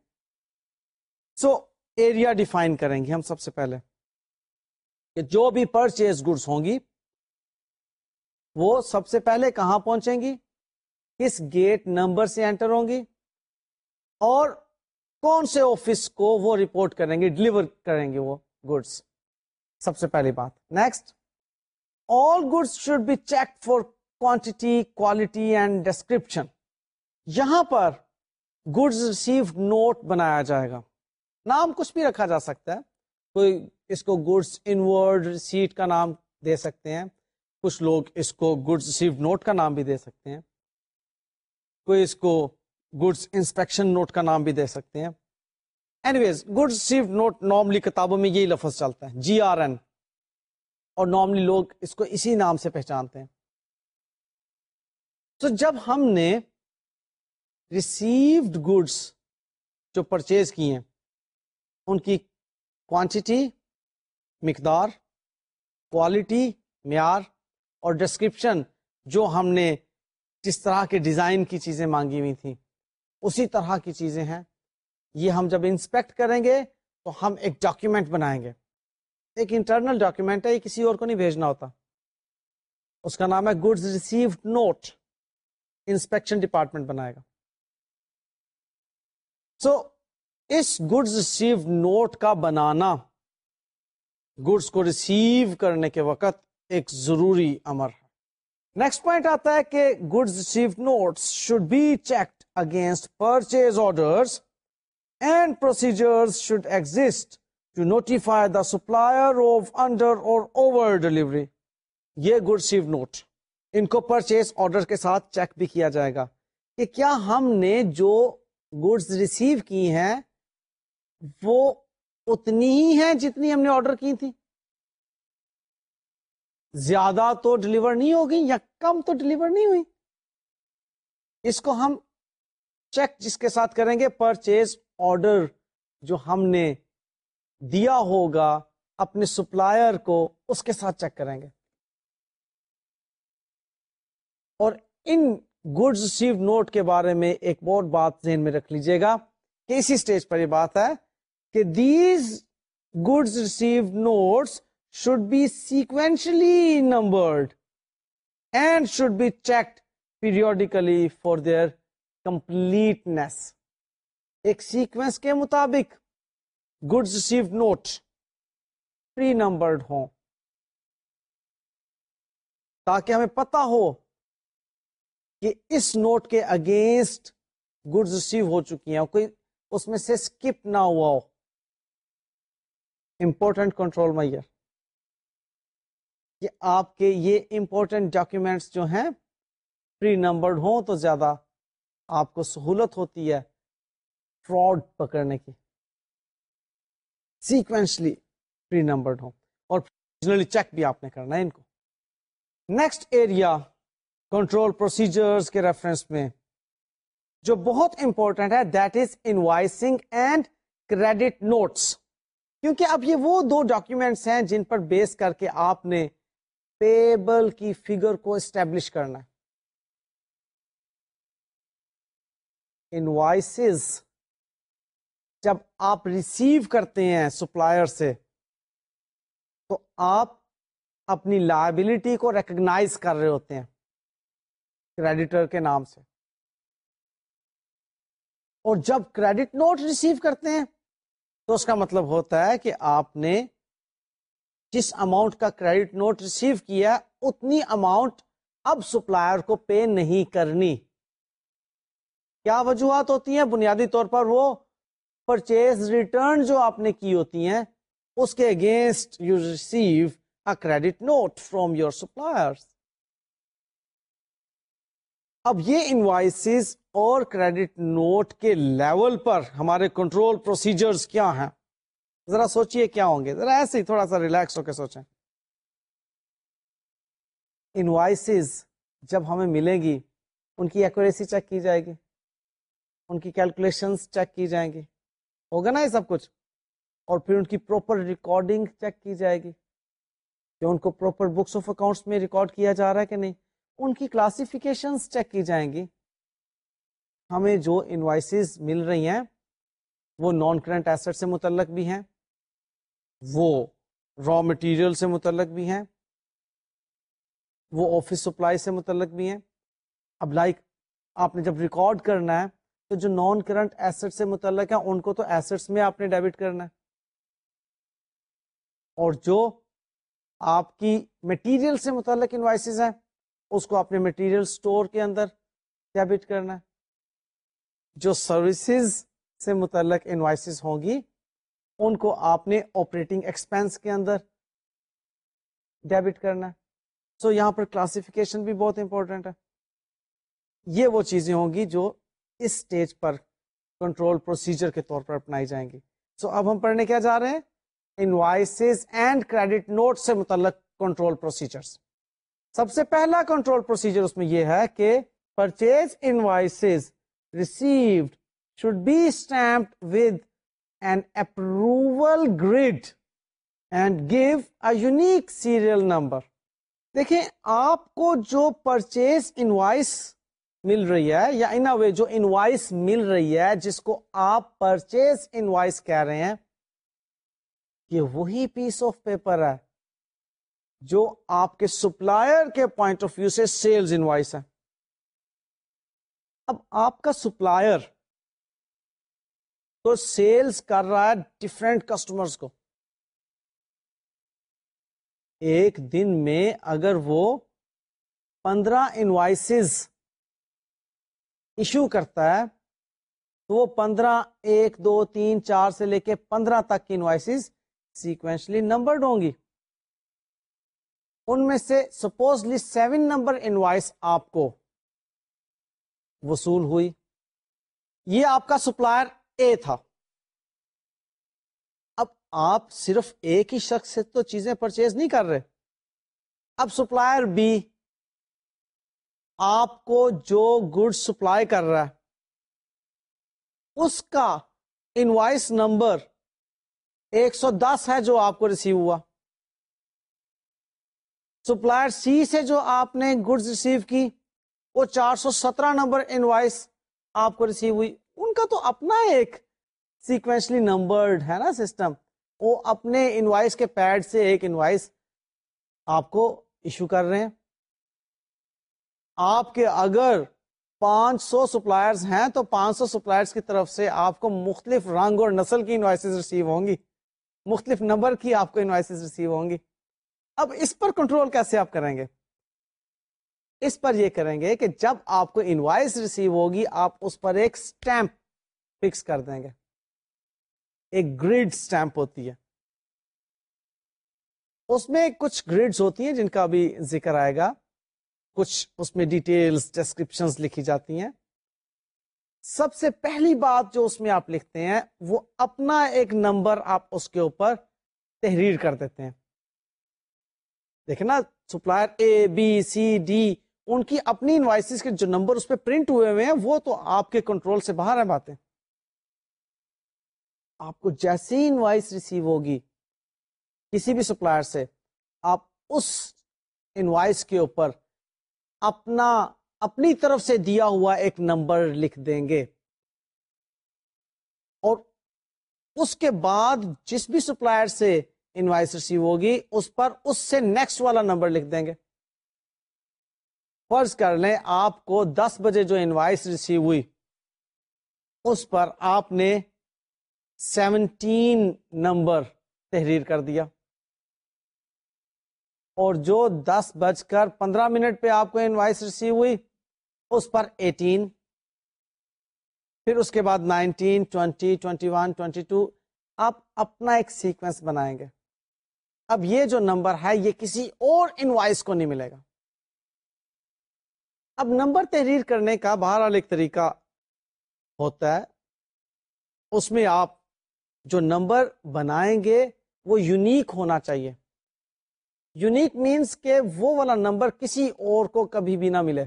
سو ایریا ڈیفائن کریں گے ہم سب سے پہلے۔ کہ جو بھی پرچیز گڈس ہوں گی، وہ سب سے پہلے کہاں پہنچیں گی؟ کس گیٹ نمبر سے انٹر ہوں گی؟ اور کون سے آفس کو وہ رپورٹ کریں گے ڈلیور کریں گے وہ گڈس سب سے پہلی بات۔ Next all goods should be checked for quantity, quality and description. یہاں پر گڈز ریسیو نوٹ بنایا جائے گا۔ نام کچھ بھی رکھا جا سکتا ہے۔ کوئی اس کو گڈس انورڈ ریسیٹ کا نام دے سکتے ہیں۔ کچھ لوگ اس کو گڈز ریسیو نوٹ کا نام بھی دے سکتے ہیں۔ کوئی اس کو گڈس انسپیکشن نوٹ کا نام بھی دے سکتے ہیں۔ Anyways good receive note normally کتابوں میں یہی لفظ چلتا ہے جی آر این اور نارملی لوگ اس کو اسی نام سے پہچانتے ہیں۔ تو جب ہم نے ریسیوڈ گڈس جو پرچیز کی ہیں، ان کی کوانٹٹی مقدار کوالٹی معیار اور ڈسکرپشن جو ہم نے جس طرح کے ڈیزائن کی چیزیں مانگی ہوئی تھیں اسی طرح کی چیزیں ہیں۔ یہ ہم جب انسپیکٹ کریں گے تو ہم ایک ڈاکیومنٹ بنائیں گے۔ ایک انٹرنل ڈاکیومنٹ ہے یہ کسی اور کو نہیں بھیجنا ہوتا۔ اس کا نام ہے goods received note. Inspection department بنائے گا۔ سو so, اس گڈز ریسیو نوٹ کا بنانا گڈس کو ریسیو کرنے کے وقت ایک ضروری امر ہے۔ نیکسٹ پوائنٹ آتا ہے کہ goods receive note should be checked against purchase order and procedure should exist to notify the supplier of under or over delivery یہ گڈ ریسیو نوٹ۔ ان کو پرچیز آرڈر کے ساتھ چیک بھی کیا جائے گا کہ کیا ہم نے جو گڈس ریسیو کی ہیں وہ اتنی ہی ہیں جتنی ہم نے آرڈر کی تھی۔ زیادہ تو ڈلیور نہیں ہوگی یا کم تو ڈلیور نہیں ہوئی۔ اس کو ہم چیک جس کے ساتھ کریں گے پرچیز آرڈر جو ہم نے دیا ہوگا اپنے سپلائر کو، اس کے ساتھ چیک کریں گے۔ اور ان گڈز ریسیو نوٹ کے بارے میں ایک بہت بات ذہن میں رکھ لیجیے گا کہ اسی اسٹیج پر یہ بات ہے کہ these goods receive notes should be sequentially numbered and should be checked periodically for their completeness ایک سیکوینس کے مطابق goods receive note pre numbered ہوں تاکہ ہمیں پتا ہو کہ اس نوٹ کے اگینسٹ گڈ ریسیو ہو چکی ہیں کوئی اس میں سے اسکپ نہ ہوا ہو. امپورٹنٹ کنٹرول میئر کہ آپ کے یہ امپورٹنٹ ڈاکومینٹس جو ہیں پری نمبرڈ ہوں تو زیادہ آپ کو سہولت ہوتی ہے فراڈ پکڑنے کی۔ سیکوینسلی پری نمبرڈ ہوں اور چیک بھی آپ نے کرنا ہے ان کو۔ نیکسٹ ایریا کنٹرول پروسیجرز کے ریفرنس میں جو بہت امپورٹنٹ ہے that is invoicing and credit notes کیونکہ اب یہ وہ دو ڈاکیومینٹس ہیں جن پر بیس کر کے آپ نے پیبل کی فگر کو اسٹیبلش کرنا ہے۔ انوائسز جب آپ ریسیو کرتے ہیں سپلائر سے، تو آپ اپنی لائبلٹی کو ریکگنائز کر رہے ہوتے ہیں کریڈیٹر کے نام سے۔ اور جب کریڈٹ نوٹ ریسیو کرتے ہیں، تو اس کا مطلب ہوتا ہے کہ آپ نے جس اماؤنٹ کا کریڈٹ نوٹ ریسیو کیا، اتنی اماؤنٹ اب سپلائر کو پے نہیں کرنی۔ کیا وجوہات ہوتی ہیں؟ بنیادی طور پر وہ پرچیز ریٹرن جو آپ نے کی ہوتی ہیں، اس کے against you receive a credit note from your supplier اب یہ انوائسز اور کریڈٹ نوٹ کے لیول پر ہمارے کنٹرول پروسیجرز کیا ہیں؟ ذرا سوچئے کیا ہوں گے؟ ذرا ایسے ہی تھوڑا سا ریلیکس ہو کے سوچیں۔ انوائسز جب ہمیں ملیں گی، ان کی ایکوریسی چیک کی جائے گی۔ ان کی کیلکولیشن چیک کی جائیں گی۔ ہوگا نا یہ سب کچھ؟ اور پھر ان کی پروپر ریکارڈنگ چیک کی جائے گی۔ کہ ان کو پروپر بکس آف اکاؤنٹس میں ریکارڈ کیا جا رہا ہے کہ نہیں؟ ان کی کلاسیفیکیشن چیک کی جائیں گی۔ ہمیں جو انوائسز مل رہی ہیں، وہ نان کرنٹ ایسٹ سے متعلق بھی ہیں، وہ را مٹیریل سے متعلق بھی ہیں، وہ آفس سپلائی سے متعلق بھی ہیں۔ اب لائک آپ نے جب ریکارڈ کرنا ہے تو جو نان کرنٹ ایسٹ سے متعلق ہے ان کو تو ایسٹس میں آپ نے ڈیبٹ کرنا ہے۔ اور جو آپ کی مٹیریل سے متعلق انوائسز ہیں اس کو اپنے مٹیریل اسٹور کے اندر ڈیبٹ کرنا ہے۔ جو سروسز سے متعلق انوائسز ہوں گی ان کو آپ نے آپریٹنگ ایکسپینس کے اندر ڈیبٹ کرنا ہے۔ سو so, یہاں پر کلاسیفیکیشن بھی بہت امپورٹنٹ ہے۔ یہ وہ چیزیں ہوں گی جو اس اسٹیج پر کنٹرول پروسیجر کے طور پر اپنائی جائیں گی۔ سو so, اب ہم پڑھنے کیا جا رہے ہیں؟ انوائسز اینڈ کریڈٹ نوٹ سے متعلق کنٹرول پروسیجر سب سے پہلا کنٹرول پروسیجر اس میں یہ ہے کہ purchase invoices received should be stamped with an approval grade and give a unique serial number دیکھیں آپ کو جو پرچیز انوائس مل رہی ہے یا ان وے جو انوائس مل رہی ہے، جس کو آپ پرچیز انوائس کہہ رہے ہیں، یہ وہی پیس آف پیپر ہے جو آپ کے سپلائر کے پوائنٹ آف ویو سے سیلز انوائس ہے۔ اب آپ کا سپلائر تو سیلز کر رہا ہے ڈفرینٹ کسٹمرز کو۔ ایک دن میں اگر وہ پندرہ انوائسز ایشو کرتا ہے، تو وہ پندرہ، ایک، دو، تین، چار سے لے کے پندرہ تک کی انوائسز سیکوینشلی نمبرڈ ہوں گی۔ ان میں سے سپوزلی سیون نمبر انوائس آپ کو وصول ہوئی۔ یہ آپ کا سپلائر اے تھا۔ اب آپ صرف ایک ہی شخص سے تو چیزیں پرچیز نہیں کر رہے۔ اب سپلائر بی آپ کو جو گڈ سپلائی کر رہا ہے، اس کا انوائس نمبر ایک سو دس ہے جو آپ کو ریسیو ہوا۔ سپلائر سی سے جو آپ نے گڈز ریسیو کی، وہ چار سو سترہ نمبر انوائس آپ کو ریسیو ہوئی۔ ان کا تو اپنا ایک سیکوینشلی نمبرڈ ہے نا سسٹم وہ اپنے انوائس کے پیڈ سے ایک انوائس آپ کو ایشو کر رہے ہیں۔ آپ کے اگر پانچ سو سپلائرز ہیں تو پانچ سو سپلائرز کی طرف سے آپ کو مختلف رنگ اور نسل کی انوائسز ریسیو ہوں گی۔ مختلف نمبر کی آپ کو انوائسز ریسیو ہوں گی۔ اب اس پر کنٹرول کیسے آپ کریں گے؟ اس پر یہ کریں گے کہ جب آپ کو انوائس ریسیو ہوگی، آپ اس پر ایک سٹیمپ فکس کر دیں گے۔ ایک گریڈ سٹیمپ ہوتی ہے۔ اس میں کچھ گریڈز ہوتی ہیں جن کا بھی ذکر آئے گا۔ کچھ اس میں ڈیٹیلز ڈسکرپشن لکھی جاتی ہیں۔ سب سے پہلی بات جو اس میں آپ لکھتے ہیں، وہ اپنا ایک نمبر آپ اس کے اوپر تحریر کر دیتے ہیں۔ دیکھیں نا supplier A B C D ان کی اپنی انوائسز کے جو نمبر اس پہ پرنٹ ہوئے ہوئے ہیں، وہ تو آپ کے کنٹرول سے باہر ہیں باتیں۔ آپ کو جیسی انوائس ریسیو ہوگی کسی بھی سپلائر سے، آپ اس انوائس کے اوپر اپنا، اپنی طرف سے دیا ہوا ایک نمبر لکھ دیں گے۔ اور اس کے بعد جس بھی سپلائر سے انوائس ریسیو ہوگی، اس پر اس سے نیکسٹ والا نمبر لکھ دیں گے۔ فرض کر لیں آپ کو دس بجے جو انوائس ریسیو ہوئی، اس پر آپ نے سیونٹین نمبر تحریر کر دیا۔ اور جو دس بج کر پندرہ منٹ پہ آپ کو انوائس ریسیو ہوئی، اس پر ایٹین پھر اس کے بعد nineteen twenty twenty one twenty two آپ اپنا ایک سیکوینس بنائیں گے۔ اب یہ جو نمبر ہے، یہ کسی اور انوائس کو نہیں ملے گا۔ اب نمبر تحریر کرنے کا بہرحال ایک طریقہ ہوتا ہے۔ اس میں آپ جو نمبر بنائیں گے، وہ یونیک ہونا چاہیے۔ یونیک مینس کہ وہ والا نمبر کسی اور کو کبھی بھی نہ ملے۔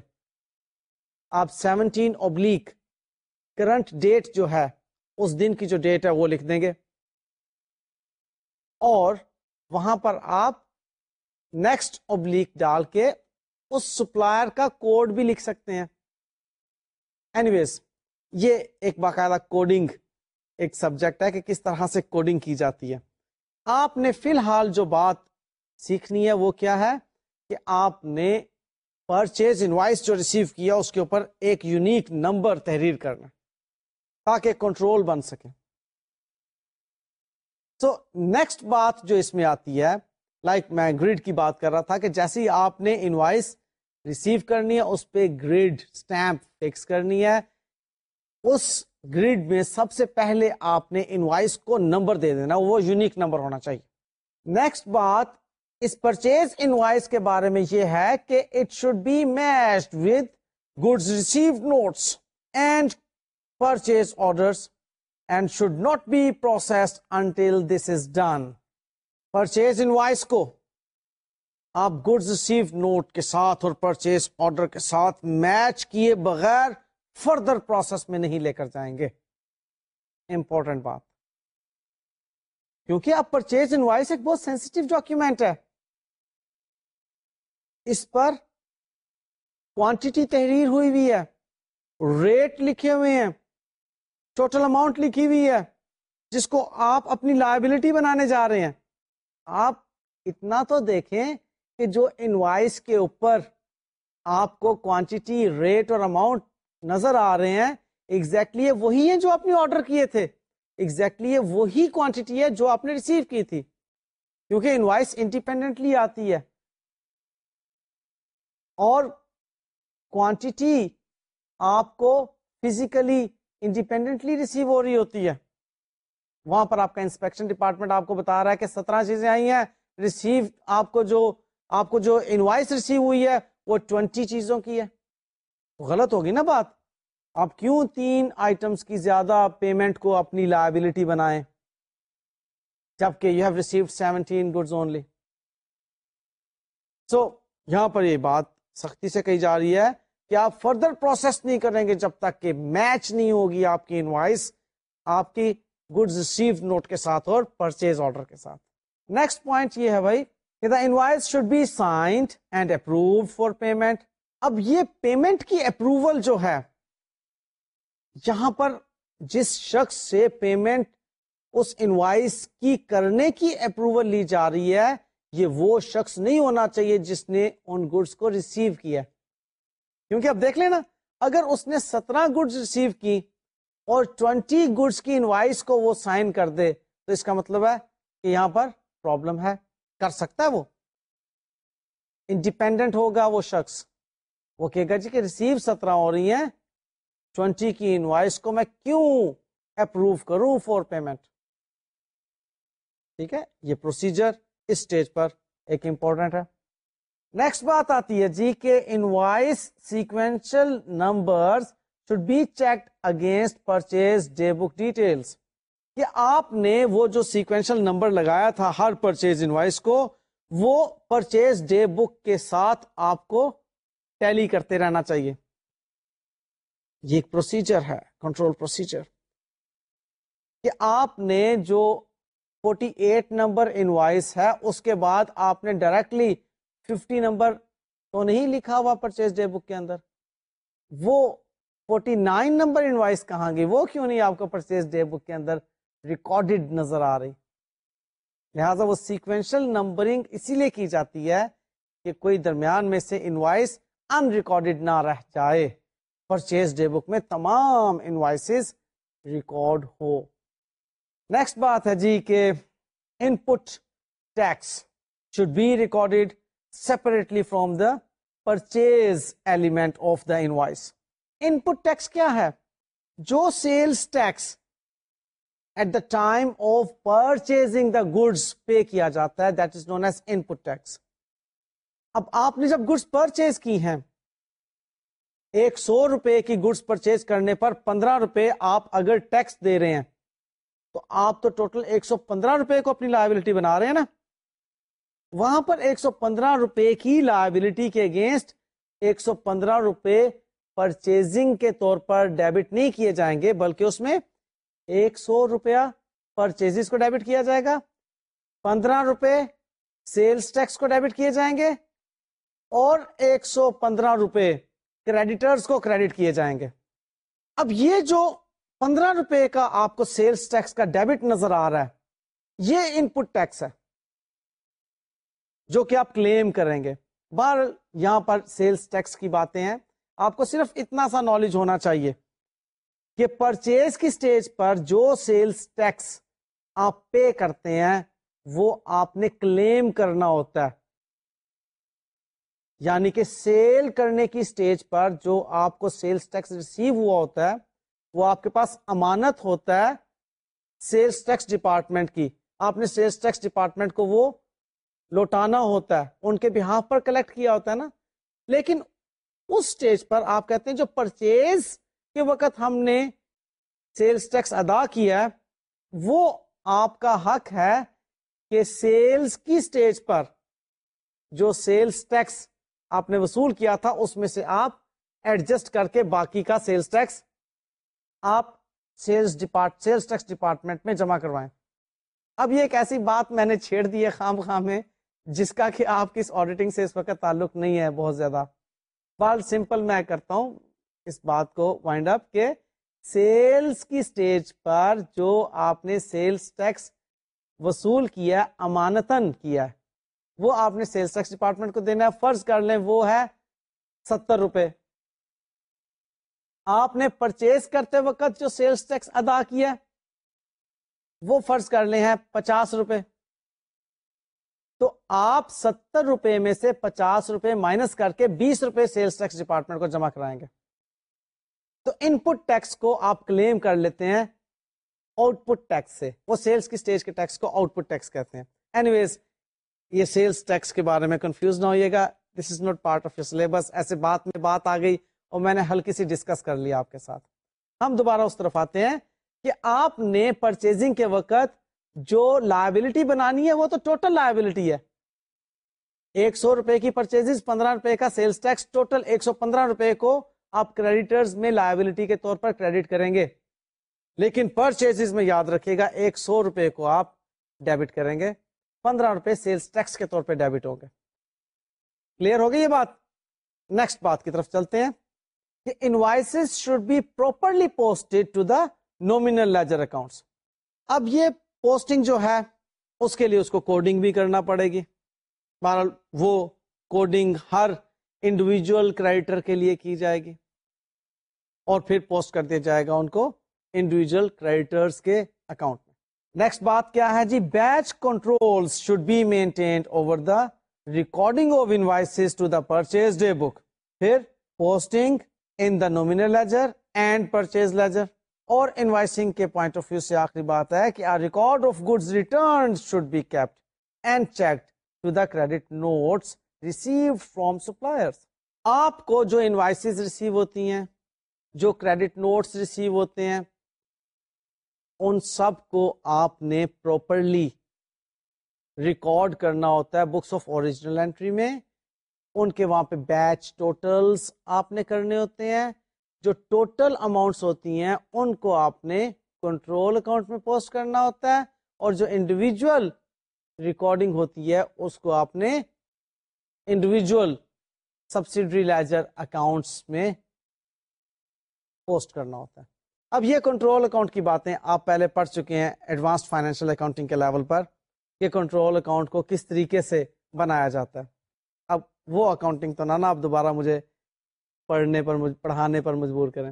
آپ سیونٹین اوبلیک کرنٹ ڈیٹ جو ہے، اس دن کی جو ڈیٹ ہے، وہ لکھ دیں گے۔ اور وہاں پر آپ نیکسٹ اوبلیک ڈال کے اس سپلائر کا کوڈ بھی لکھ سکتے ہیں۔ اینی ویز یہ ایک باقاعدہ کوڈنگ ایک سبجیکٹ ہے کہ کس طرح سے کوڈنگ کی جاتی ہے۔ آپ نے فی الحال جو بات سیکھنی ہے وہ کیا ہے کہ آپ نے پرچیز انوائس جو ریسیو کیا اس کے اوپر ایک یونیک نمبر تحریر کرنا تاکہ کنٹرول بن سکے۔ تو نیکسٹ بات جو اس میں آتی ہے لائک میں گریڈ کی بات کر رہا تھا کہ جیسی آپ نے انوائس ریسیو کرنی ہے، اس پہ گریڈ اسٹیمپ فکس کرنی ہے، اس گریڈ میں سب سے پہلے آپ نے انوائس کو نمبر دے دینا، وہ یونیک نمبر ہونا چاہیے۔ نیکسٹ بات اس پرچیز انوائس کے بارے میں یہ ہے کہ it should be matched with good received notes and purchase order and should not be processed until this is done purchase invoice کو آپ گڈ ریسیو نوٹ کے ساتھ اور پرچیز آرڈر کے ساتھ میچ کیے بغیر فردر پروسیس میں نہیں لے کر جائیں گے. امپورٹنٹ بات. کیونکہ آپ پرچیز انوائس ایک بہت سینسٹو ڈاکیومینٹ ہے. اس پر کوانٹٹی تحریر ہوئی ہوئی ہے ریٹ لکھے ہوئے ہیں ٹوٹل اماؤنٹ لکھی ہوئی ہے، جس کو آپ اپنی لائبلٹی بنانے جا رہے ہیں۔ آپ اتنا تو دیکھیں کہ جو انوائس کے اوپر آپ کو کوانٹٹی ریٹ اور اماؤنٹ نظر آ رہے ہیں ایگزیکٹلی exactly وہی ہیں جو آپ نے آرڈر کیے تھے۔ ایگزیکٹلی exactly وہی کوانٹٹی ہے جو آپ نے ریسیو کی تھی۔ کیونکہ انوائس انڈیپینڈنٹلی آتی ہے۔ اور کوانٹٹی آپ کو فزیکلی انڈیپینڈنٹلی ریسیو ہو رہی ہوتی ہے۔ وہاں پر آپ کا انسپیکشن ڈپارٹمنٹ آپ کو بتا رہا ہے کہ سترہ چیزیں آئی ہیں۔ ریسیو آپ کو جو آپ کو جو انوائس ریسیو ہوئی ہے وہ ٹوینٹی چیزوں کی ہے۔ تو غلط ہوگی نا بات۔ آپ کیوں تین آئٹمس کی زیادہ پیمنٹ کو اپنی لائبلٹی بنائیں؟ جبکہ you have receive seventeen goods only so یہاں پر یہ بات سختی سے کہی جا رہی ہے کہ آپ فردر پروسیس نہیں کریں گے جب تک کہ میچ نہیں ہوگی آپ کی انوائس آپ کی گڈز ریسیو نوٹ کے ساتھ اور پرچیز آرڈر کے ساتھ۔ نیکسٹ پوائنٹ یہ ہے بھائی the invoice should be signed and approve for payment اب یہ پیمنٹ کی اپروول جو ہے، یہاں پر جس شخص سے پیمنٹ اس انوائس کی کرنے کی اپروول لی جا رہی ہے یہ وہ شخص نہیں ہونا چاہیے جس نے ان گڈس کو ریسیو کیا کیونکہ اب دیکھ لینا، اگر اس نے سترہ گڈس ریسیو کی اور ٹوینٹی گڈس کی انوائس کو وہ سائن کر دے، تو اس کا مطلب ہے کہ یہاں پر پرابلم ہے، کر سکتا ہے وہ۔ انڈیپینڈنٹ ہوگا وہ شخص۔ وہ کہے گا جی کہ ریسیو سترہ ہو رہی ہیں ٹوینٹی کی انوائس کو میں کیوں اپروو کروں فور پیمنٹ ٹھیک ہے، یہ پروسیجر اس اسٹیج پر ایک امپورٹنٹ ہے۔ نیکسٹ بات آتی ہے جی کہ invoice sequential number should be check against purchase day book details کہ آپ نے وہ جو سیکوینشل نمبر لگایا تھا ہر پرچیز انوائس کو، وہ پرچیز ڈے بک کے ساتھ آپ کو ٹیلی کرتے رہنا چاہیے۔ یہ ایک پروسیجر ہے کنٹرول پروسیجر کہ آپ نے جو 48 نمبر انوائس ہے، اس کے بعد آپ نے ڈائریکٹلی 50 نمبر تو نہیں لکھا ہوا پرچیز ڈے بک کے اندر۔ وہ 49 نمبر انوائس کہاں گئی؟ وہ کیوں نہیں آپ کو پرچیز ڈے بک کے اندر ریکارڈڈ نظر آ رہی؟ لہذا وہ سیکوینشل نمبرنگ اسی لیے کی جاتی ہے کہ کوئی درمیان میں سے انوائس ان ریکارڈیڈ نہ رہ جائے۔ پرچیز ڈے بک میں تمام انوائسز ریکارڈ ہو۔ نیکسٹ بات ہے جی کہ input tax should be recorded separately from the purchase element of the invoice input tax کیا ہے جو sales tax at the time of purchasing the goods پے کیا جاتا ہے that is known as input tax اب آپ نے جب گڈس پرچیز کی ہیں ایک سو روپے کی گڈس پرچیز کرنے پر پندرہ روپے آپ اگر ٹیکس دے رہے ہیں تو آپ تو ٹوٹل ایک سو پندرہ روپے کو اپنی لائبلٹی بنا رہے ہیں نا۔ وہاں پر ایک سو پندرہ روپے کی لائبلٹی کے اگینسٹ ایک سو پندرہ روپے پرچیزنگ کے طور پر ڈیبٹ نہیں کیے جائیں گے، بلکہ اس میں ایک سو روپیہ پرچیز کو ڈیبٹ کیا جائے گا، پندرہ روپے سیلس ٹیکس کو ڈیبٹ کیے جائیں گے اور ایک سو پندرہ روپے کریڈیٹرز کو کریڈٹ کیے جائیں گے۔ اب یہ جو پندرہ روپے کا آپ کو سیلس ٹیکس کا ڈیبٹ نظر آ رہا ہے۔ یہ ان پٹ ٹیکس ہے۔ جو کہ آپ کلیم کریں گے۔ بار یہاں پر سیلس ٹیکس کی باتیں ہیں۔ آپ کو صرف اتنا سا نالج ہونا چاہیے کہ پرچیز کی سٹیج پر جو سیلز ٹیکس آپ پے کرتے ہیں، وہ آپ نے کلیم کرنا ہوتا ہے۔ یعنی کہ سیل کرنے کی سٹیج پر جو آپ کو سیلز ٹیکس ریسیو ہوا ہوتا ہے وہ آپ کے پاس امانت ہوتا ہے سیلز ٹیکس ڈپارٹمنٹ کی۔ آپ نے سیلز ٹیکس ڈپارٹمنٹ کو وہ لوٹانا ہوتا ہے، ان کے بہاف پر کلیکٹ کیا ہوتا ہے نا۔ لیکن اس سٹیج پر آپ کہتے ہیں جو پرچیز کے وقت ہم نے سیلز ٹیکس ادا کیا ہے، وہ آپ کا حق ہے کہ سیلز کی سٹیج پر جو سیلز ٹیکس آپ نے وصول کیا تھا، اس میں سے آپ ایڈجسٹ کر کے باقی کا سیلز ٹیکس آپ sales depart, sales tax department میں جمع کروائیں۔ اب یہ ایک ایسی بات میں نے چھیڑ دی ہے خام خام میں، جس کا کہ آپ کی اس آڈیٹنگ سے اس وقت تعلق نہیں ہے بہت زیادہ۔ بال سمپل میں کرتا ہوں اس بات کو وائنڈ اپ کہ سیلز کی سٹیج پر جو آپ نے سیلز ٹیکس وصول کیا امانتن کیا ہے وہ آپ نے سیلس ٹیکس ڈپارٹمنٹ کو دینا ہے۔ فرض کر لیں وہ ہے ستر روپے۔ آپ نے پرچیز کرتے وقت جو سیلس ٹیکس ادا کیا وہ فرض کر لیں ہیں پچاس روپے۔ تو آپ ستر روپے میں سے پچاس روپے مائنس کر کے بیس روپے سیلس ٹیکس ڈپارٹمنٹ کو جمع کرائیں گے۔ تو ان پٹ ٹیکس کو آپ کلیم کر لیتے ہیں آؤٹ پٹ ٹیکس سے۔ وہ سیلس کی سٹیج کے ٹیکس کو آؤٹ پٹ ٹیکس کہتے ہیں۔ اینی ویز یہ سیلس ٹیکس کے بارے میں کنفیوز نہ ہوئیے گا۔ This is not part of your syllabus ایسے بات میں بات آ گئی۔ اور میں نے ہلکی سی ڈسکس کر لیا آپ کے ساتھ۔ ہم دوبارہ اس طرف آتے ہیں کہ آپ نے پرچیزنگ کے وقت جو لائبلٹی بنانی ہے وہ تو ٹوٹل لائبلٹی ہے۔ ایک سو روپے کی پرچیز پندرہ روپے کا سیلس ٹیکس ٹوٹل ایک سو پندرہ روپے کو آپ کریڈیٹرز میں لائبلٹی کے طور پر کریڈٹ کریں گے۔ لیکن پرچیز میں یاد رکھے گا، ایک سو روپے کو آپ ڈیبٹ کریں گے۔ پندرہ روپے سیلس ٹیکس کے طور پہ ڈیبٹ ہو گئے کلیئر ہو گئی یہ بات؟ نیکسٹ بات کی طرف چلتے ہیں۔ کہ invoice should be properly posted to the nominal ledger account اب یہ پوسٹنگ جو ہے، اس کے لیے اس کو کوڈنگ بھی کرنا پڑے گی۔ بہرحال وہ کوڈنگ ہر انڈیویجل کریڈیٹر کے لیے کی جائے گی اور پھر پوسٹ کر دیا جائے گا ان کو انڈیویجل کریڈیٹرز کے اکاؤنٹ میں۔ نیکسٹ بات کیا ہے جی؟ Batch control should be maintained over the recording of invoice to the purchase day book پھر posting in the nominal ledger and purchase ledger اور انوائسنگ کے پوائنٹ آف ویو سے آخری بات ہے کہ record of good return should be kept and check to the credit notes receive from supplier آپ کو جو انوائس ریسیو ہوتی ہیں، جو کریڈٹ نوٹس ریسیو ہوتے ہیں، ان سب کو آپ نے پروپرلی ریکارڈ کرنا ہوتا ہے بکس آف اوریجنل اینٹری میں ان کے وہاں پہ بیچ ٹوٹلس آپ نے کرنے ہوتے ہیں۔ جو ٹوٹل اماؤنٹس ہوتی ہیں، ان کو آپ نے کنٹرول اکاؤنٹ میں پوسٹ کرنا ہوتا ہے اور جو انڈیویجل ریکارڈنگ ہوتی ہے، اس کو آپ نے انڈیویجل سبسڈری لیجر اکاؤنٹس میں پوسٹ کرنا ہوتا ہے۔ اب یہ کنٹرول اکاؤنٹ کی باتیں آپ پہلے پڑھ چکے ہیں ایڈوانس فائنینشیل اکاؤنٹنگ کے لیول پر کہ کنٹرول اکاؤنٹ کو کس طریقے سے بنایا جاتا ہے۔ وہ اکاؤنٹنگ تو نہ آپ دوبارہ مجھے پڑھنے پر پڑھانے پر مجبور کریں۔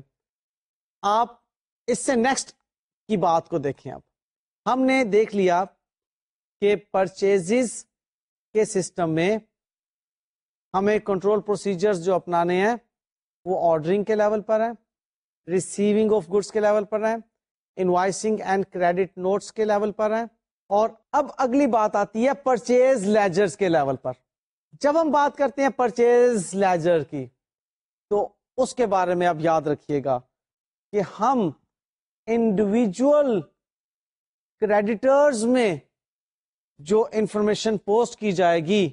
آپ اس سے نیکسٹ کی بات کو دیکھیں اب ہم نے دیکھ لیا کہ پرچیز کے سسٹم میں ہمیں کنٹرول پروسیجرز جو اپنانے ہیں، وہ آرڈرنگ کے لیول پر ہیں ریسیونگ آف گڈس کے لیول پر ہیں انوائسنگ اینڈ کریڈٹ نوٹس کے لیول پر ہیں اور اب اگلی بات آتی ہے پرچیز لیجرز کے لیول پر۔ جب ہم بات کرتے ہیں پرچیز لیجر کی، تو اس کے بارے میں اب یاد رکھیے گا کہ ہم انڈیویجل کریڈیٹرز میں جو انفارمیشن پوسٹ کی جائے گی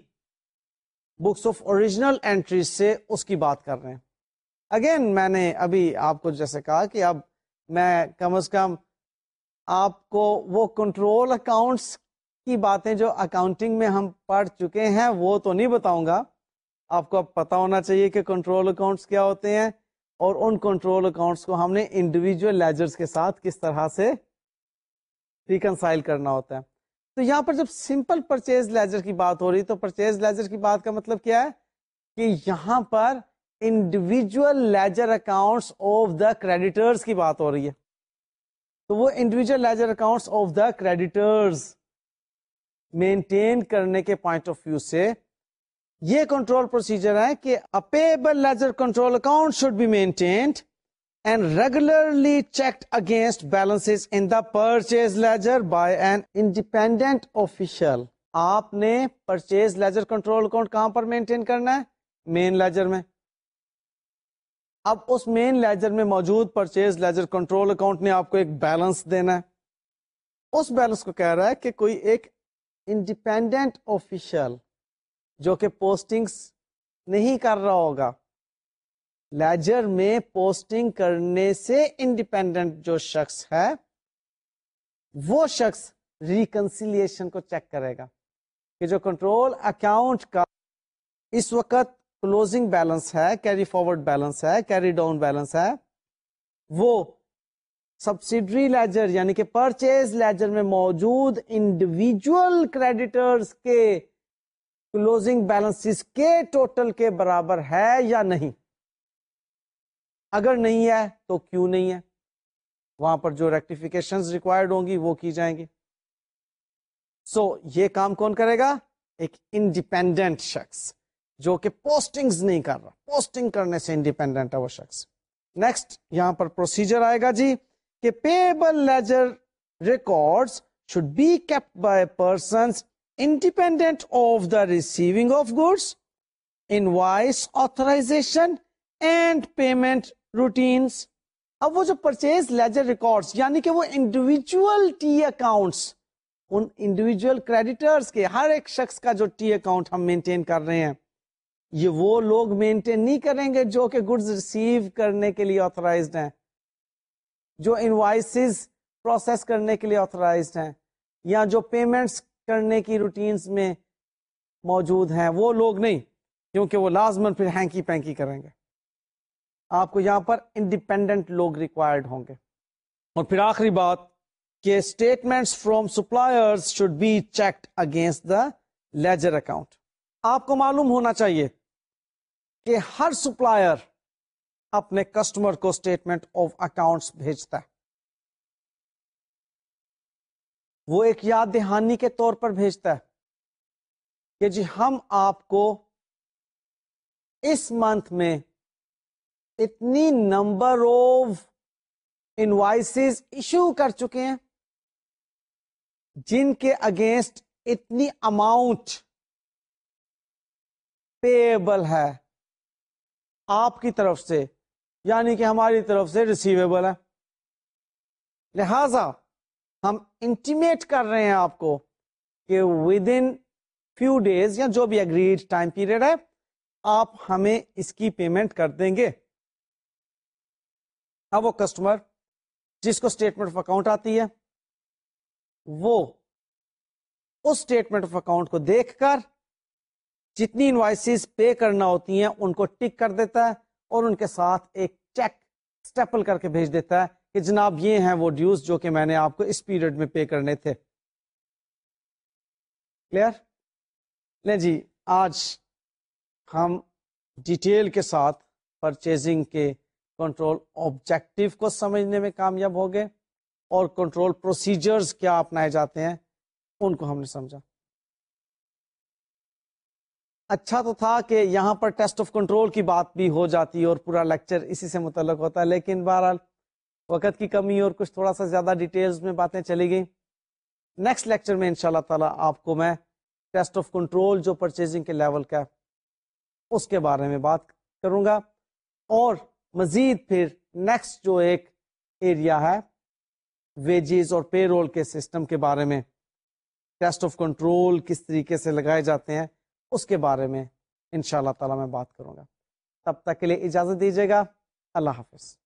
بکس آف اوریجنل اینٹریز سے اس کی بات کر رہے ہیں۔ اگین میں نے ابھی آپ کو جیسے کہا کہ اب میں کم از کم آپ کو وہ کنٹرول اکاؤنٹس کی باتیں جو اکاؤنٹنگ میں ہم پڑھ چکے ہیں، وہ تو نہیں بتاؤں گا۔ آپ کو اب پتا ہونا چاہیے کہ کنٹرول اکاؤنٹس کیا ہوتے ہیں اور ان کنٹرول اکاؤنٹس کو ہم نے انڈیویجل لیجرز کے ساتھ کس طرح سے ریکنسائل کرنا ہوتا ہے۔ تو یہاں پر جب سمپل پرچیز لیجر کی بات ہو رہی، تو پرچیز لیجر کی بات کا مطلب کیا ہے؟ کہ یہاں پر individual ledger accounts of the creditors کی بات ہو رہی ہے۔ تو وہ individual ledger accounts of the creditors maintain کرنے کے پوائنٹ آف ویو سے یہ کنٹرول پروسیجر ہے کہ payable ledger control account should be maintained and regularly checked against balance in the purchase ledger by an independent official آپ نے purchase ledger control account کہاں پر maintain کرنا ہے؟ مین لیجر میں. اب اس مین لیجر میں موجود پرچیز لیجر کنٹرول اکاؤنٹ نے آپ کو ایک بیلنس دینا ہے. اس بیلنس کو کہہ رہا ہے کہ کوئی ایک انڈیپینڈنٹ آفیشل جو کہ پوسٹنگس نہیں کر رہا ہوگا۔ لیجر میں پوسٹنگ کرنے سے انڈیپینڈنٹ جو شخص ہے، وہ شخص ریکنسیلیشن کو چیک کرے گا کہ جو کنٹرول اکاؤنٹ کا اس وقت کلوزنگ بیلنس ہے کیری فارورڈ بیلنس ہے کیری ڈاؤن بیلنس ہے، وہ سبسڈری لیجر یعنی کہ پرچیز لیجر میں موجود انڈیویجل کریڈیٹرز کے کلوزنگ بیلنس کے ٹوٹل کے برابر ہے یا نہیں؟ اگر نہیں ہے تو کیوں نہیں ہے؟ وہاں پر جو ریکٹیفیکیشن ریکوائرڈ ہوں گی وہ کی جائیں گی۔ سو so, یہ کام کون کرے گا؟ ایک انڈیپینڈنٹ شخص جو کہ پوسٹنگ نہیں کر رہا۔ پوسٹنگ کرنے سے انڈیپینڈنٹ ہے وہ شخص۔ نیکسٹ یہاں پر پروسیجر آئے گا جی۔ کہ payable ledger record should be kept by person independent of the receiving of goods in authorization and payment routines اب وہ جو پرچیز لیجر ریکارڈ یعنی کہ وہ انڈیویجل ٹی اکاؤنٹس ان انڈیویجل کریڈیٹرس کے ہر ایک شخص کا جو ٹی اکاؤنٹ ہم مینٹین کر رہے ہیں، یہ وہ لوگ مینٹین نہیں کریں گے جو کہ گڈز ریسیو کرنے کے لیے آتھرائزڈ ہیں۔ جو انوائسز پروسیس کرنے کے لیے آتھرائزڈ ہیں یا جو پیمنٹس کرنے کی روٹینز میں موجود ہیں، وہ لوگ نہیں، کیونکہ وہ لازمن پھر ہینکی پینکی کریں گے۔ آپ کو یہاں پر انڈیپینڈنٹ لوگ ریکوائرڈ ہوں گے۔ اور پھر آخری بات، کہ statement from supplier should be checked against the ledger account آپ کو معلوم ہونا چاہیے کہ ہر سپلائر اپنے کسٹمر کو اسٹیٹمنٹ آف اکاؤنٹس بھیجتا ہے۔ وہ ایک یاد دہانی کے طور پر بھیجتا ہے کہ جی ہم آپ کو اس منتھ میں اتنی نمبر آف انوائسز ایشو کر چکے ہیں جن کے اگینسٹ اتنی اماؤنٹ پیبل ہے۔ آپ کی طرف سے یعنی کہ ہماری طرف سے ریسیویبل ہے لہذا ہم انٹیمیٹ کر رہے ہیں آپ کو کہ ود ان فیو ڈیز یا جو بھی اگریڈ ٹائم پیریڈ ہے، آپ ہمیں اس کی پیمنٹ کر دیں گے۔ اب وہ کسٹمر جس کو اسٹیٹمنٹ آف اکاؤنٹ آتی ہے، وہ اس اسٹیٹمنٹ آف اکاؤنٹ کو دیکھ کر جتنی انوائسز پے کرنا ہوتی ہیں، ان کو ٹک کر دیتا ہے۔ اور ان کے ساتھ ایک چیک اسٹیپل کر کے بھیج دیتا ہے کہ جناب یہ ہیں وہ ڈیوز جو کہ میں نے آپ کو اس پیریڈ میں پے کرنے تھے۔ کلیئر لیں جی آج ہم ڈیٹیل کے ساتھ پرچیزنگ کے کنٹرول آبجیکٹو کو سمجھنے میں کامیاب ہو گئے اور کنٹرول پروسیجرز کیا اپنائے جاتے ہیں، ان کو ہم نے سمجھا۔ اچھا تو تھا کہ یہاں پر ٹیسٹ آف کنٹرول کی بات بھی ہو جاتی اور پورا لیکچر اسی سے متعلق ہوتا ہے، لیکن بہرحال وقت کی کمی اور کچھ تھوڑا سا زیادہ ڈیٹیلز میں باتیں چلی گئی نیکسٹ لیکچر میں انشاءاللہ تعالی آپ کو میں ٹیسٹ آف کنٹرول جو پرچیزنگ کے لیول کا اس کے بارے میں بات کروں گا۔ اور مزید پھر نیکسٹ جو ایک ایریا ہے ویجز اور پے رول کے سسٹم کے بارے میں ٹیسٹ آف کنٹرول کس طریقے سے لگائے جاتے ہیں اس کے بارے میں ان شاء اللہ تعالی میں بات کروں گا۔ تب تک کے لیے اجازت دیجیے گا۔ اللہ حافظ۔